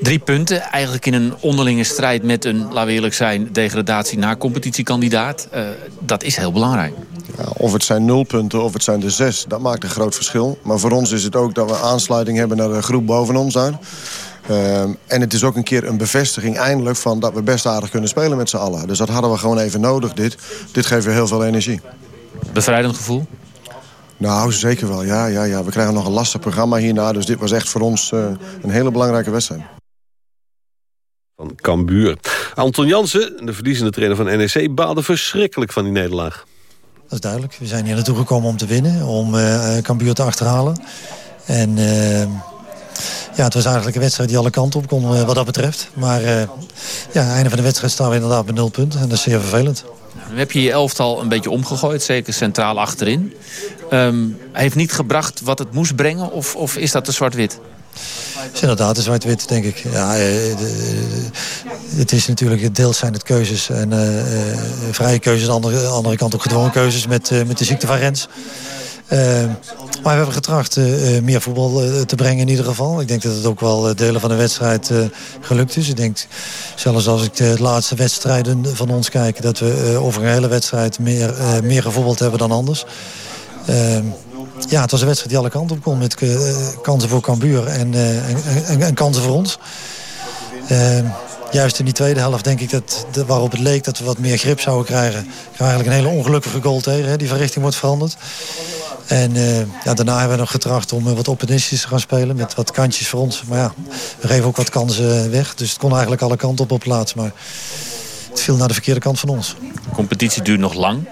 Drie punten, eigenlijk in een onderlinge strijd met een, laten we eerlijk zijn, degradatie na competitiekandidaat. Uh, dat is heel belangrijk. Ja, of het zijn nul punten of het zijn de zes, dat maakt een groot verschil. Maar voor ons is het ook dat we aansluiting hebben naar de groep boven ons daar. Uh, en het is ook een keer een bevestiging eindelijk van dat we best aardig kunnen spelen met z'n allen. Dus dat hadden we gewoon even nodig, dit. Dit geeft weer heel veel energie. Bevrijdend gevoel? Nou, zeker wel. Ja, ja, ja. We krijgen nog een lastig programma hierna. Dus dit was echt voor ons uh, een hele belangrijke wedstrijd. Van Cambuur. Anton Jansen, de verliezende trainer van NEC... baalde verschrikkelijk van die nederlaag. Dat is duidelijk. We zijn hier naartoe gekomen om te winnen. Om uh, Cambuur te achterhalen. En... Uh, ja, het was eigenlijk een wedstrijd die alle kanten op kon wat dat betreft. Maar uh, ja, einde van de wedstrijd staan we inderdaad met nul punten. En dat is zeer vervelend. Nu heb je je elftal een beetje omgegooid, zeker centraal achterin. Um, heeft niet gebracht wat het moest brengen of, of is dat te zwart-wit? Het is inderdaad de zwart-wit, denk ik. Ja, de, het is natuurlijk, deels zijn het keuzes. En uh, vrije keuzes, aan de andere, andere kant ook gedwongen keuzes met, uh, met de ziekte van Rens. Uh, maar we hebben getracht uh, meer voetbal te brengen in ieder geval. Ik denk dat het ook wel delen van de wedstrijd gelukt is. Ik denk, zelfs als ik de laatste wedstrijden van ons kijk... dat we over een hele wedstrijd meer, meer gevoetbald hebben dan anders. Ehm, ja, het was een wedstrijd die alle kanten op kon. Met kansen voor Cambuur en, en, en, kansen voor ons. Ehm, juist in die tweede helft denk ik dat, waarop het leek dat we wat meer grip zouden krijgen. Ik eigenlijk een hele ongelukkige goal tegen. Hè, die van richting wordt veranderd. En uh, ja, daarna hebben we nog getracht om uh, wat opportunistisch te gaan spelen. Met wat kantjes voor ons. Maar ja, we geven ook wat kansen weg. Dus het kon eigenlijk alle kanten op op plaats. Maar het viel naar de verkeerde kant van ons. De competitie duurt nog lang.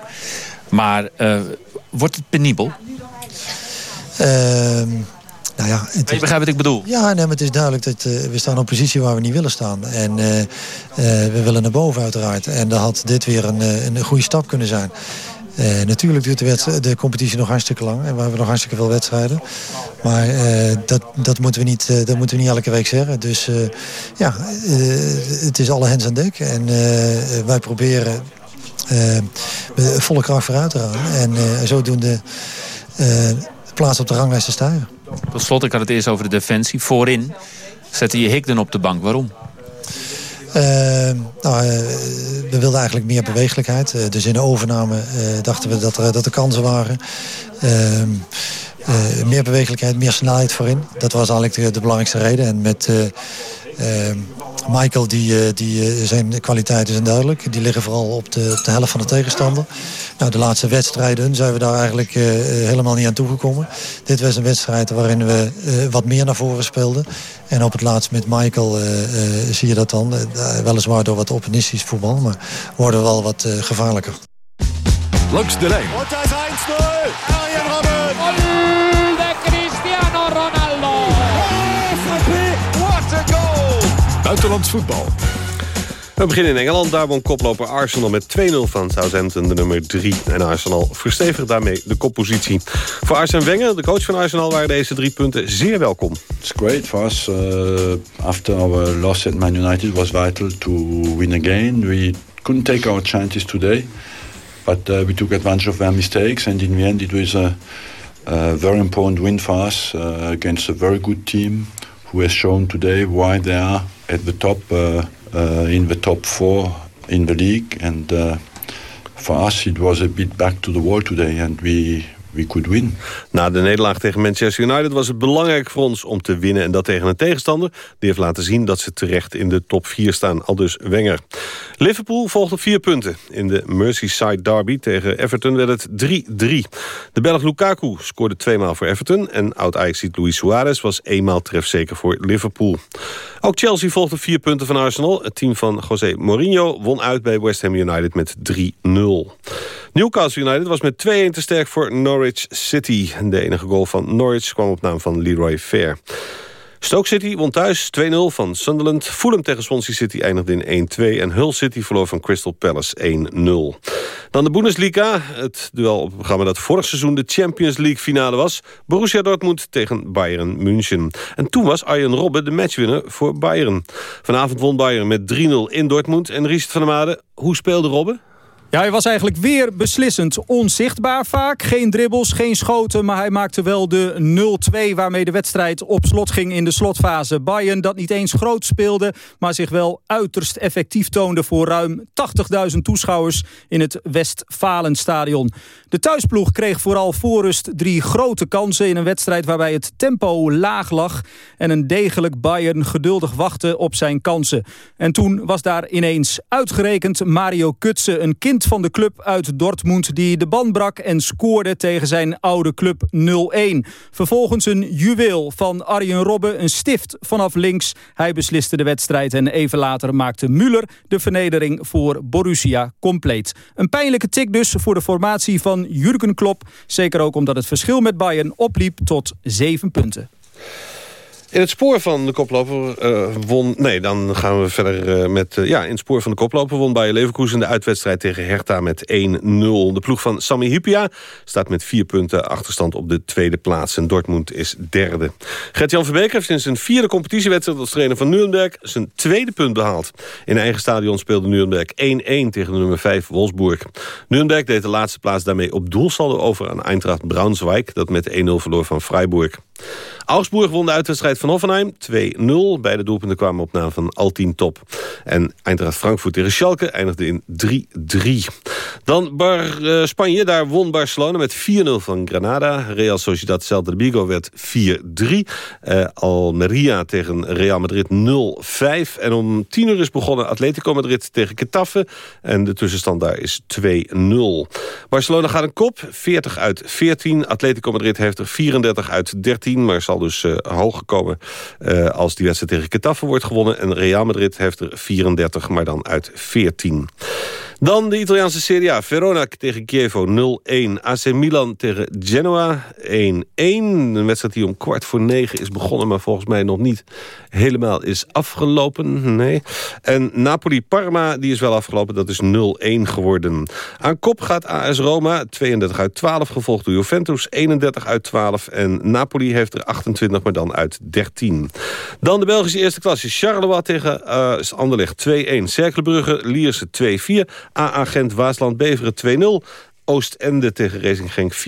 Maar uh, wordt het penibel? Nou ja, het je begrijpt wat ik bedoel? Ja, nee, maar het is duidelijk dat uh, we staan op een positie waar we niet willen staan. En uh, uh, we willen naar boven uiteraard. En daar had dit weer een, een goede stap kunnen zijn. Natuurlijk duurt de, de, competitie nog hartstikke lang. En we hebben nog hartstikke veel wedstrijden. Maar dat, dat, moeten we niet, dat moeten we niet elke week zeggen. Dus ja, het is alle hens aan dek. En wij proberen volle kracht vooruit te gaan. En zodoende plaats op de ranglijst te stijgen. Tot slot, ik had het eerst over de defensie. Voorin zette je Higden op de bank. Waarom? Uh, nou, uh, we wilden eigenlijk meer bewegelijkheid. Uh, dus in de overname dachten we dat er, dat er kansen waren. Ehm, meer bewegelijkheid, meer snelheid voorin. Dat was eigenlijk de, de belangrijkste reden. En met Michael, die, die, zijn kwaliteiten zijn duidelijk. Die liggen vooral op de, op de helft van de tegenstander. Nou, de laatste wedstrijden zijn we daar eigenlijk helemaal niet aan toegekomen. Dit was een wedstrijd waarin we wat meer naar voren speelden. En op het laatst met Michael uh, uh, zie je dat dan. Uh, weliswaar door wat opportunistisch voetbal, maar worden we wel wat gevaarlijker. Langs de lijn. Buitenlands voetbal. We beginnen in Engeland. Daar won koploper Arsenal met 2-0 van Southampton, de nummer 3. En Arsenal verstevigt daarmee de koppositie. Voor Arsene Wenger, de coach van Arsenal, waren deze drie punten zeer welkom. It's great for us. Uh, after our loss at Man United was vital to win again. We couldn't take our chances today. But uh, we took advantage of their mistakes. And in the end it was a, a very important win for us uh, against a very good team who has shown today why they are at the top uh, uh, in the top four in the league. And uh, for us, it was a bit back to the wall today, and we we could win. Na de nederlaag tegen Manchester United was het belangrijk voor ons om te winnen... en dat tegen een tegenstander die heeft laten zien... dat ze terecht in de top 4 staan, al dus Wenger. Liverpool volgt op vier punten. In de Merseyside derby tegen Everton werd het 3-3. De Belg Lukaku scoorde tweemaal voor Everton... en oud-Ajaxiet Luis Suarez was eenmaal trefzeker voor Liverpool. Ook Chelsea volgt op vier punten van Arsenal. Het team van José Mourinho won uit bij West Ham United met 3-0. Newcastle United was met 2-1 te sterk voor Norwich City. De enige goal van Norwich kwam op naam van Leroy Fair. Stoke City won thuis 2-0 van Sunderland. Fulham tegen Swansea City eindigde in 1-2. En Hull City verloor van Crystal Palace 1-0. Dan de Bundesliga. Het duel op het programma dat vorig seizoen de Champions League finale was. Borussia Dortmund tegen Bayern München. En toen was Arjen Robben de matchwinner voor Bayern. Vanavond won Bayern met 3-0 in Dortmund. En Richard van der Made, hoe speelde Robben? Ja, hij was eigenlijk weer beslissend onzichtbaar vaak. Geen dribbels, geen schoten, maar hij maakte wel de 0-2... waarmee de wedstrijd op slot ging in de slotfase. Bayern dat niet eens groot speelde... maar zich wel uiterst effectief toonde voor ruim 80.000 toeschouwers... in het Westfalenstadion. De thuisploeg kreeg vooral voorrust drie grote kansen... in een wedstrijd waarbij het tempo laag lag... en een degelijk Bayern geduldig wachtte op zijn kansen. En toen was daar ineens uitgerekend Mario Kutse een kind van de club uit Dortmund die de band brak en scoorde tegen zijn oude club 0-1. Vervolgens een juweel van Arjen Robben, een stift vanaf links. Hij besliste de wedstrijd en even later maakte Müller de vernedering voor Borussia compleet. Een pijnlijke tik dus voor de formatie van Jurgen Klopp. Zeker ook omdat het verschil met Bayern opliep tot zeven punten. In het spoor van de koploper uh, won... Nee, dan gaan we verder uh, met... Uh, ja, in het spoor van de koploper won Bayer Leverkusen... de uitwedstrijd tegen Hertha met 1-0. De ploeg van Sami Hypia staat met vier punten achterstand op de tweede plaats. En Dortmund is derde. Gert-Jan Verbeek heeft sinds zijn vierde competitiewedstrijd... als trainer van Nuremberg zijn tweede punt behaald. In eigen stadion speelde Nuremberg 1-1 tegen de nummer 5 Wolfsburg. Nuremberg deed de laatste plaats daarmee op doelsaldo over... aan Eintracht Braunschweig, dat met 1-0 verloor van Freiburg. Augsburg won de uitwedstrijd van Hoffenheim 2-0. Beide doelpunten kwamen op naam van Altien Top. En Eintracht Frankfurt tegen Schalke eindigde in 3-3. Dan Bar, uh, Spanje, daar won Barcelona met 4-0 van Granada. Real Sociedad Celta de Vigo werd 4-3. Uh, Almeria tegen Real Madrid 0-5. En om 10 uur is begonnen Atletico Madrid tegen Getafe. En de tussenstand daar is 2-0. Barcelona gaat een kop, 40 uit 14. Atletico Madrid heeft er 34 uit 13, maar zal dus uh, hoger komen uh, als die wedstrijd tegen Getafe wordt gewonnen. En Real Madrid heeft er 34, maar dan uit 14. Dan de Italiaanse Serie A. Verona tegen Chievo 0-1. AC Milan tegen Genoa 1-1. Een wedstrijd die om kwart voor negen is begonnen... maar volgens mij nog niet helemaal is afgelopen. Nee. En Napoli-Parma die is wel afgelopen. Dat is 0-1 geworden. Aan kop gaat AS Roma 32 uit 12. Gevolgd door Juventus 31 uit 12. En Napoli heeft er 28, maar dan uit 13. Dan de Belgische eerste klasse. Charleroi tegen uh, Anderlecht 2-1. Cerkelbrugge, Lierse 2-4. A-agent Waasland-Beveren 2-0. Oostende tegen Racing Genk 4-0.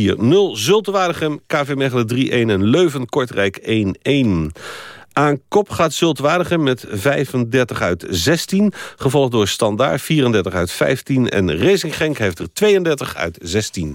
Zultewaardigem, KV Mechelen 3-1 en Leuven-Kortrijk 1-1. Aan kop gaat Zultwaardigem met 35 uit 16. Gevolgd door Standaard 34 uit 15. En Racing Genk heeft er 32 uit 16.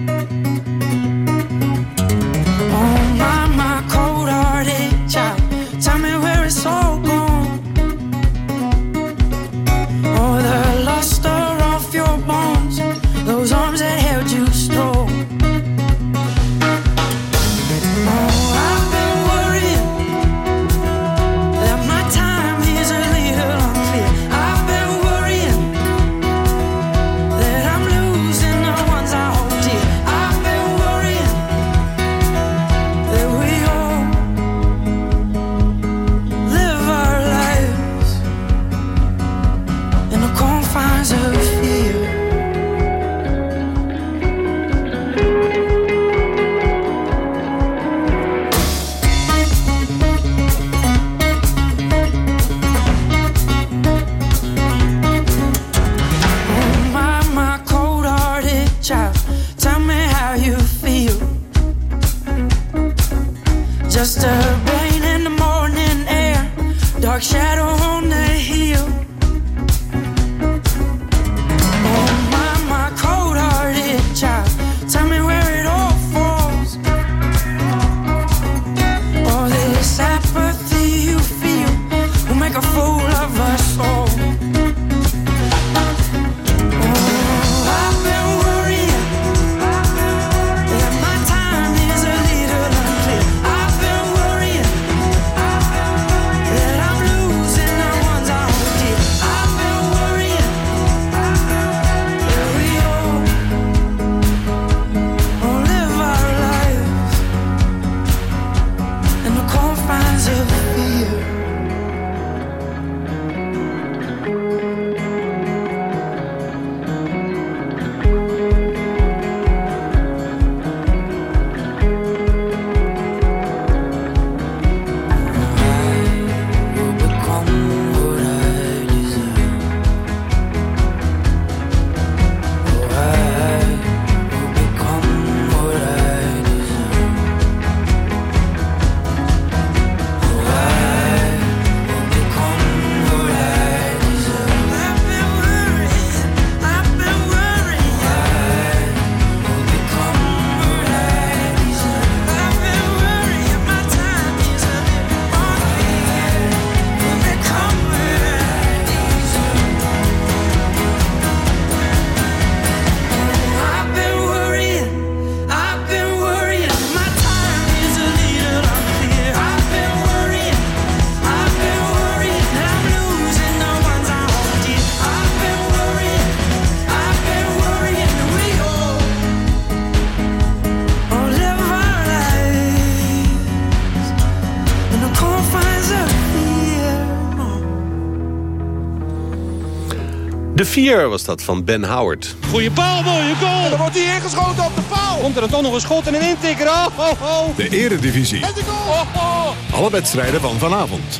4 was dat van Ben Howard. Goeie paal, mooie goal. En dan wordt hij ingeschoten op de paal. Komt er dan toch nog een schot en een intikker. Oh, oh, oh. De Eredivisie. En de goal. Oh, oh. Alle wedstrijden van vanavond.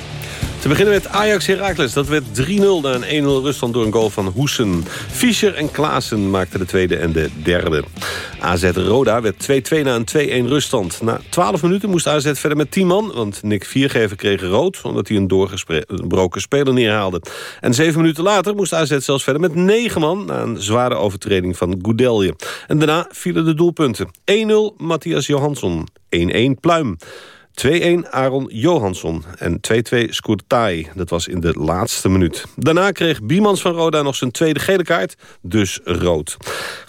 Te beginnen met Ajax Heracles. Dat werd 3-0 na een 1-0 ruststand door een goal van Hoesen. Fischer en Klaassen maakten de tweede en de derde. AZ Roda werd 2-2 na een 2-1 ruststand. Na 12 minuten moest AZ verder met 10 man... want Nick Viergever kreeg rood... omdat hij een doorgebroken speler neerhaalde. En 7 minuten later moest AZ zelfs verder met 9 man... na een zware overtreding van Goudelje. En daarna vielen de doelpunten. 1-0 Matthias Johansson. 1-1 Pluim. 2-1 Aaron Johansson en 2-2 Skurtai. Dat was in de laatste minuut. Daarna kreeg Biemans van Roda nog zijn tweede gele kaart, dus rood.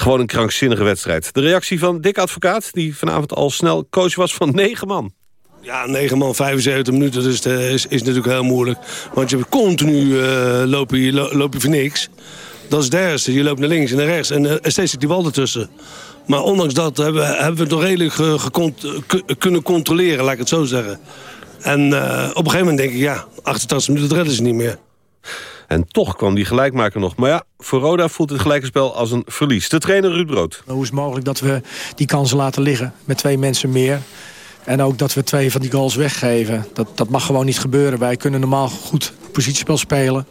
Gewoon een krankzinnige wedstrijd. De reactie van Dick Advocaat, die vanavond al snel coach was van negen man. Ja, 9 man, 75 minuten, dus is, is natuurlijk heel moeilijk. Want je continu uh, loop, je, lo- loop je voor niks. Dat is het ergste. Je loopt naar links en naar rechts en, en steeds zit die bal ertussen. Maar ondanks dat hebben, hebben we het nog redelijk ge- gecont- ku- kunnen controleren, laat ik het zo zeggen. En op een gegeven moment denk ik, ja, 88 minuten redden ze niet meer. En toch kwam die gelijkmaker nog. Maar ja, voor Roda voelt het gelijke spel als een verlies. De trainer Ruud Brood. Hoe is het mogelijk dat we die kansen laten liggen met twee mensen meer? En ook dat we twee van die goals weggeven. Dat, dat mag gewoon niet gebeuren. Wij kunnen normaal goed positiespel spelen.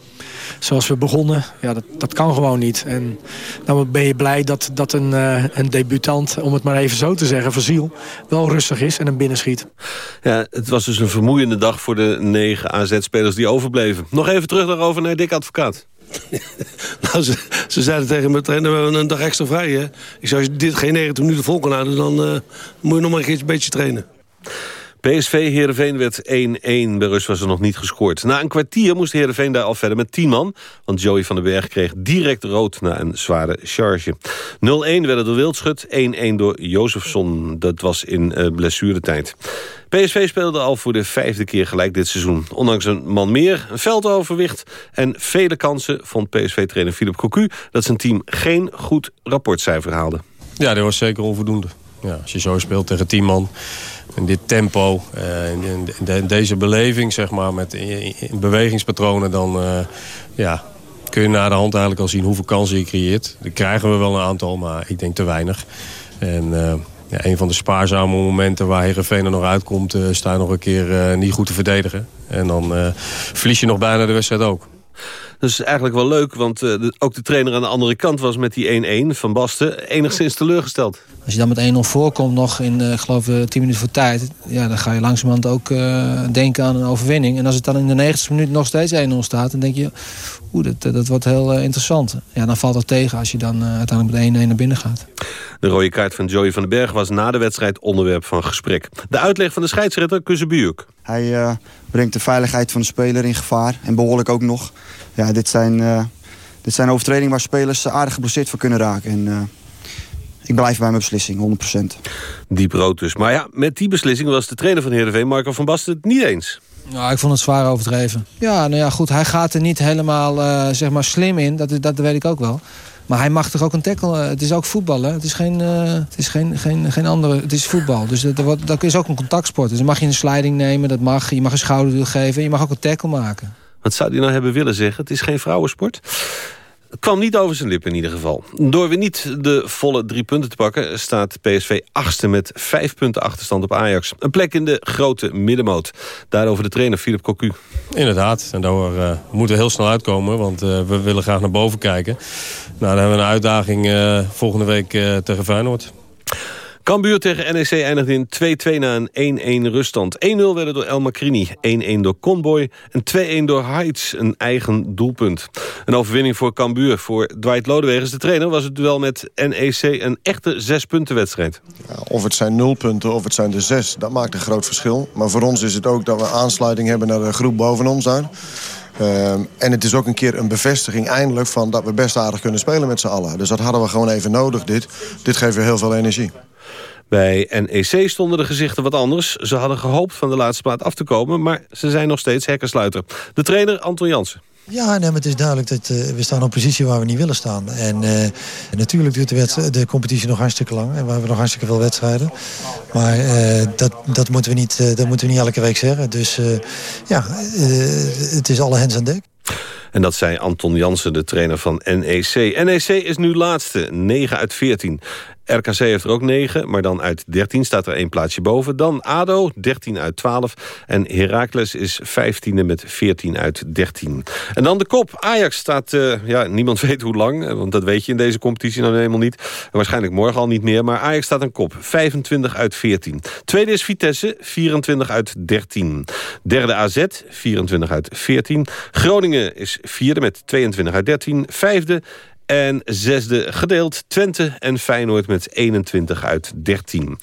Zoals we begonnen. Ja, dat, dat kan gewoon niet. En dan ben je blij dat, dat een, eh, een debutant, om het maar even zo te zeggen, Vaziel, wel rustig is en hem binnenschiet. Ja, het was dus een vermoeiende dag voor de negen AZ-spelers die overbleven. Nog even terug daarover naar Dick Advocaat. Nou, ze, ze zeiden tegen me, trainer, we hebben een dag extra vrij. Hè? Ik zou, als je dit geen 90 minuten vol kan houden, dan eh, moet je nog maar een keertje een beetje trainen. PSV Heerenveen werd 1-1. Bij rust was er nog niet gescoord. Na een kwartier moest Heerenveen daar al verder met 10 man. Want Joey van den Berg kreeg direct rood na een zware charge. 0-1 werden door Wildschut. 1-1 door Jozefson. Dat was in uh, blessuretijd. PSV speelde al voor de vijfde keer gelijk dit seizoen. Ondanks een man meer, een veldoverwicht en vele kansen... vond PSV-trainer Philip Cocu dat zijn team geen goed rapportcijfer haalde. Ja, dat was zeker onvoldoende. Ja, als je zo speelt tegen 10 man in dit tempo, uh, in, de, deze beleving, zeg maar, met in, in bewegingspatronen, dan uh, ja, kun je na de hand eigenlijk al zien hoeveel kansen je creëert. Die krijgen we wel een aantal, maar ik denk te weinig. En uh, ja, een van de spaarzame momenten waar Heerenveen er nog uitkomt, sta je nog een keer niet goed te verdedigen. En dan verlies je nog bijna de wedstrijd ook. Dat is eigenlijk wel leuk, want uh, de, ook de trainer aan de andere kant was met die 1-1 van Basten enigszins teleurgesteld. Als je dan met 1-0 voorkomt nog in, uh, geloof ik, 10 minuten voor tijd... Ja, dan ga je langzamerhand ook uh, denken aan een overwinning. En als het dan in de 90 minuut nog steeds 1-0 staat... dan denk je, oeh, dat, dat wordt heel interessant. Ja, dan valt het tegen als je dan uiteindelijk met 1-1 naar binnen gaat. De rode kaart van Joey van den Berg was na de wedstrijd onderwerp van gesprek. De uitleg van de scheidsrechter Kussenbuurk. Hij brengt de veiligheid van de speler in gevaar. En behoorlijk ook nog. Ja, dit zijn, uh, dit zijn overtredingen waar spelers aardig geblesseerd voor kunnen raken. En, uh, ik blijf bij mijn beslissing, 100%. Diep rood dus. Maar ja, met die beslissing was de trainer van Heerenveen, Marco van Basten, het niet eens. Nou, ik vond het zwaar overdreven. Ja, nou ja, goed, hij gaat er niet helemaal uh, zeg maar slim in. Dat, dat weet ik ook wel. Maar hij mag toch ook een tackle. Het is ook voetbal, hè? Het is geen, uh, het is geen, geen, geen andere. Het is voetbal. Dus dat, dat, dat is ook een contactsport. Dus dan mag je een sliding nemen, dat mag. Je mag een schouderduw geven. Je mag ook een tackle maken. Wat zou hij nou hebben willen zeggen? Het is geen vrouwensport. Kwam niet over zijn lippen in ieder geval. Door weer niet de volle drie punten te pakken... staat PSV achtste met vijf punten achterstand op Ajax. Een plek in de grote middenmoot. Daarover de trainer Philip Cocu. Inderdaad, en daar uh, moeten we heel snel uitkomen... want uh, we willen graag naar boven kijken. Nou, dan hebben we een uitdaging uh, volgende week tegen Feyenoord. Cambuur tegen NEC eindigde in 2-2 na een 1-1 ruststand. 1-0 werden door El Macrini, 1-1 door Conboy en 2-1 door Heitz, een eigen doelpunt. Een overwinning voor Cambuur. Voor Dwight Lodewegers, de trainer, was het duel met NEC een echte zes-punten-wedstrijd. Ja, of het zijn nul punten of het zijn de zes, dat maakt een groot verschil. Maar voor ons is het ook dat we aansluiting hebben naar de groep boven ons daar. Uh, en het is ook een keer een bevestiging eindelijk van dat we best aardig kunnen spelen met z'n allen. Dus dat hadden we gewoon even nodig, dit. Dit geeft weer heel veel energie. Bij NEC stonden de gezichten wat anders. Ze hadden gehoopt van de laatste plaat af te komen... maar ze zijn nog steeds hekkensluiter. De trainer Anton Jansen. Ja, nee, maar het is duidelijk dat uh, we staan op een positie waar we niet willen staan. En uh, natuurlijk duurt de, de, competitie nog hartstikke lang. En we hebben nog hartstikke veel wedstrijden. Maar uh, dat, dat, moeten we niet, dat moeten we niet elke week zeggen. Dus ja, het is alle hens aan dek. En dat zei Anton Jansen, de trainer van NEC. NEC is nu laatste, 9 uit 14. RKC heeft er ook 9, maar dan uit 13 staat er één plaatsje boven. Dan ADO, 13 uit 12. En Heracles is 15e met 14 uit 13. En dan de kop. Ajax staat, uh, ja, niemand weet hoe lang. eh, Want dat weet je in deze competitie nou helemaal niet. Waarschijnlijk morgen al niet meer. Maar Ajax staat aan kop. 25 uit 14. Tweede is Vitesse, 24 uit 13. Derde AZ, 24 uit 14. Groningen is vierde met 22 uit 13. Vijfde en zesde gedeeld Twente en Feyenoord met 21 uit 13.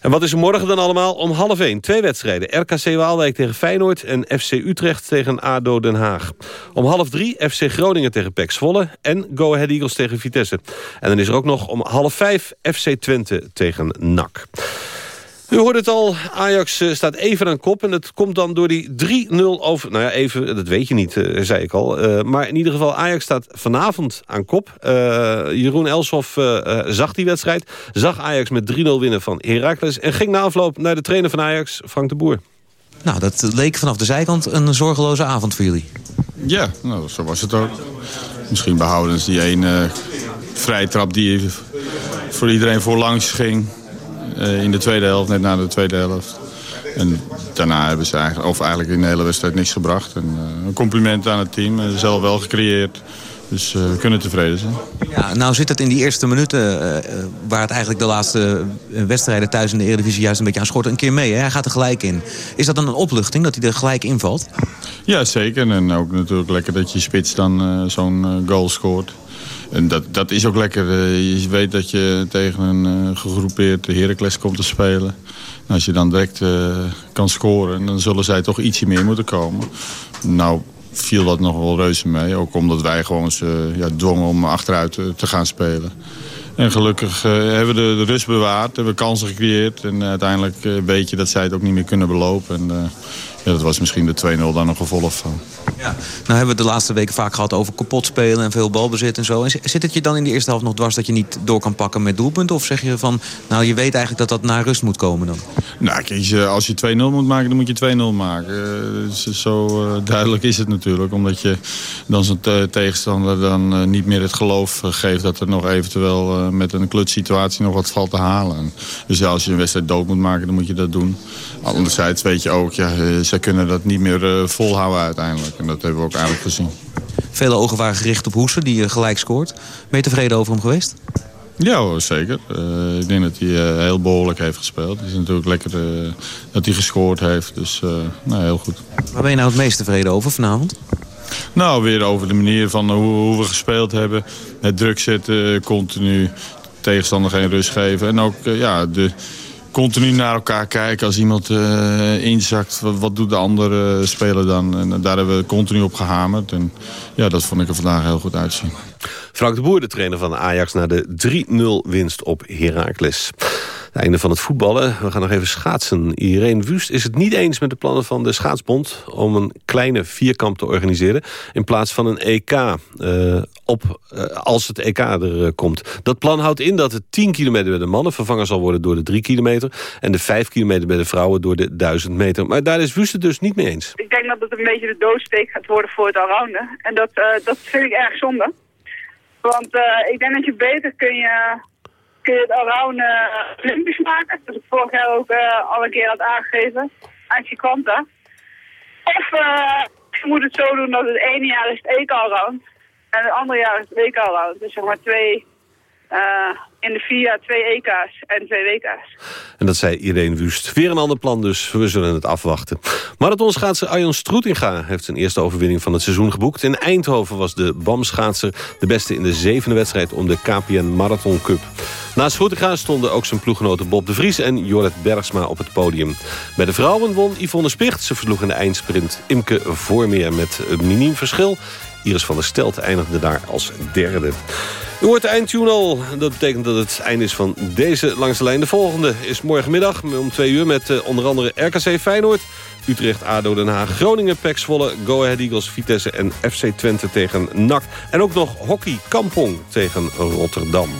En wat is er morgen dan allemaal? Om half 1, twee wedstrijden. RKC Waalwijk tegen Feyenoord en FC Utrecht tegen ADO Den Haag. Om half 3 FC Groningen tegen PEC Zwolle en Go Ahead Eagles tegen Vitesse. En dan is er ook nog om half 5 FC Twente tegen NAC. U hoort het al, Ajax eh, staat even aan kop... en het komt dan door die 3-0 over... Nou ja, even, dat weet je niet, eh, zei ik al. Eh, maar in ieder geval, Ajax staat vanavond aan kop. Eh, Jeroen Elshoff zag die wedstrijd. Zag Ajax met 3-0 winnen van Heracles... en ging na afloop naar de trainer van Ajax, Frank de Boer. Nou, dat leek vanaf de zijkant een zorgeloze avond voor jullie. Ja, nou, zo was het ook. Misschien behouden ze die ene vrije trap die voor iedereen voorlangs ging. Eh, in de tweede helft, net na de tweede helft. En daarna hebben ze eigenlijk, of eigenlijk in de hele wedstrijd niks gebracht. En, eh, een compliment aan het team, eh, zelf wel gecreëerd. Dus we kunnen tevreden zijn. Ja, nou zit het in die eerste minuten, waar het eigenlijk de laatste wedstrijden thuis in de Eredivisie juist een beetje aan schort, een keer mee. Hè? Hij gaat er gelijk in. Is dat dan een opluchting, dat hij er gelijk invalt? Ja, zeker. En ook natuurlijk lekker dat je spits dan zo'n goal scoort. En dat, dat is ook lekker. Eh, je weet dat je tegen een eh, gegroepeerd Heracles komt te spelen. En als je dan direct eh, kan scoren, dan zullen zij toch ietsje meer moeten komen. Nou viel dat nog wel reuze mee. Ook omdat wij gewoon ze ja, dwongen om achteruit te, gaan spelen. En gelukkig hebben we de, rust bewaard, hebben we kansen gecreëerd. En uiteindelijk weet je dat zij het ook niet meer kunnen belopen. En ja, dat was misschien de 2-0 dan een gevolg van. Nou hebben we de laatste weken vaak gehad over kapot spelen en veel balbezit en zo. En zi- zit het je dan in de eerste helft nog dwars dat je niet door kan pakken met doelpunten? Of zeg je van, nou je weet eigenlijk dat dat naar rust moet komen dan? Nou, kijk, als je 2-0 moet maken, dan moet je 2-0 maken. Eh, zo eh, duidelijk is het natuurlijk. Omdat je dan te- tegenstander dan eh, niet meer het geloof geeft... dat er nog eventueel met een klutsituatie nog wat valt te halen. En dus ja, als je een wedstrijd dood moet maken, dan moet je dat doen. Anderzijds weet je ook, ja, zij kunnen dat niet meer eh, volhouden uiteindelijk. En dat hebben we ook eigenlijk gezien. Vele ogen waren gericht op Hoesen, die eh, gelijk scoort. Ben je tevreden over hem geweest? Ja zeker. Eh, ik denk dat hij heel behoorlijk heeft gespeeld. Het is natuurlijk lekker dat hij gescoord heeft. Dus nou, heel goed. Waar ben je nou het meest tevreden over vanavond? Nou, weer over de manier van hoe, hoe we gespeeld hebben. Het druk zetten, continu tegenstander geen rust geven. En ook ja, de, continu naar elkaar kijken. Als iemand eh, inzakt, wat, doet de andere speler dan? En daar hebben we continu op gehamerd. En ja, dat vond ik er vandaag heel goed uitzien. Frank de Boer, de trainer van Ajax... na de 3-0 winst op Heracles. Het einde van het voetballen. We gaan nog even schaatsen. Irene Wust is het niet eens met de plannen van de Schaatsbond... om een kleine vierkamp te organiseren... in plaats van een EK eh, op, eh, als het EK er eh, komt. Dat plan houdt in dat het 10 kilometer bij de mannen... vervangen zal worden door de 3 kilometer... en de 5 kilometer bij de vrouwen door de 1000 meter. Maar daar is Wust het dus niet mee eens. Ik denk dat het een beetje de doodsteek gaat worden voor het allrounden. En dat, dat vind ik erg zonde. Want ik denk dat je beter kun je, kun je het allrounden uh, olympisch maken. Dat ik vorig jaar ook eh, al een keer had aangegeven aan klanten. Of eh, je moet het zo doen dat het ene jaar is het EK allround. En het andere jaar is het WK allround. Dus zeg maar twee, eh, in de vier jaar twee EK's en twee WK's. En dat zei Irene Wust. Weer een ander plan dus, we zullen het afwachten. Marathonschaatser Arjon Stroetinga heeft zijn eerste overwinning van het seizoen geboekt. In Eindhoven was de BAM-schaatser de beste in de zevende wedstrijd om de KPN Marathon Cup. Naast Stroetinga stonden ook zijn ploeggenoten Bob de Vries en Jorrit Bergsma op het podium. Bij de vrouwen won Yvonne Spicht. Ze versloeg in de eindsprint Imke Voormeer met een miniem verschil. Iris van der Stelt eindigde daar als derde. U hoort de eindtune al. Dat betekent dat het einde is van deze langs de lijn. De volgende is morgenmiddag om twee uur met eh, onder andere RKC Feyenoord... Utrecht, ADO Den Haag, Groningen, PEC Zwolle, Go Ahead Eagles, Vitesse en FC Twente tegen NAC. En ook nog hockey Kampong tegen Rotterdam.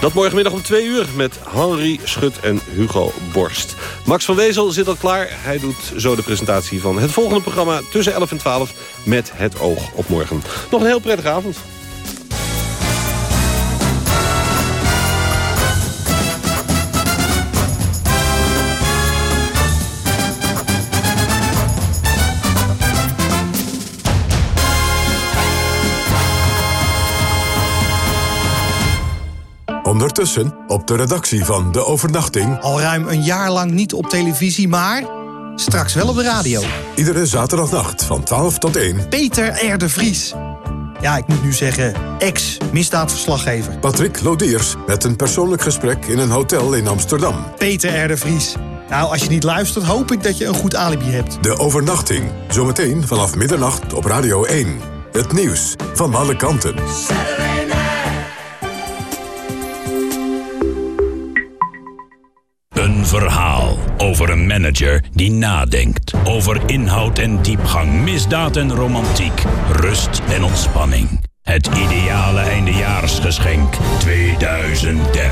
Dat morgenmiddag om twee uur met Henry Schut en Hugo Borst. Max van Wezel zit al klaar. Hij doet zo de presentatie van het volgende programma tussen 11 en 12 met het oog op morgen. Nog een heel prettige avond. Ondertussen op de redactie van De Overnachting... Al ruim een jaar lang niet op televisie, maar straks wel op de radio. Iedere zaterdagnacht van 12 tot 1... Peter R. de Vries. Ja, ik moet nu zeggen, ex-misdaadverslaggever. Patrick Lodiers met een persoonlijk gesprek in een hotel in Amsterdam. Peter R. de Vries. Nou, als je niet luistert, hoop ik dat je een goed alibi hebt. De Overnachting. Zometeen vanaf middernacht op Radio 1. Het nieuws van alle kanten. Een verhaal over een manager die nadenkt. Over inhoud en diepgang, misdaad en romantiek, rust en ontspanning. Het ideale eindejaarsgeschenk 2013.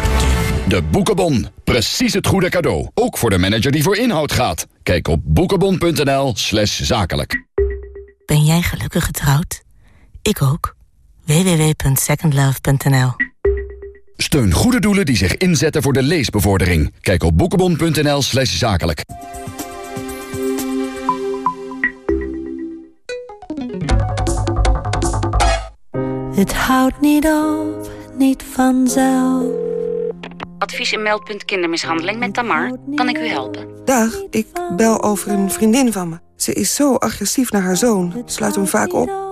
De Boekenbon. Precies het goede cadeau. Ook voor de manager die voor inhoud gaat. Kijk op boekenbon.nl slash zakelijk. Ben jij gelukkig getrouwd? Ik ook. www.secondlove.nl Steun goede doelen die zich inzetten voor de leesbevordering. Kijk op boekenbon.nl slash zakelijk. Het houdt niet op, niet vanzelf. Advies en meldpunt kindermishandeling met Tamar. Kan ik u helpen? Dag, ik bel over een vriendin van me. Ze is zo agressief naar haar zoon, sluit hem vaak op.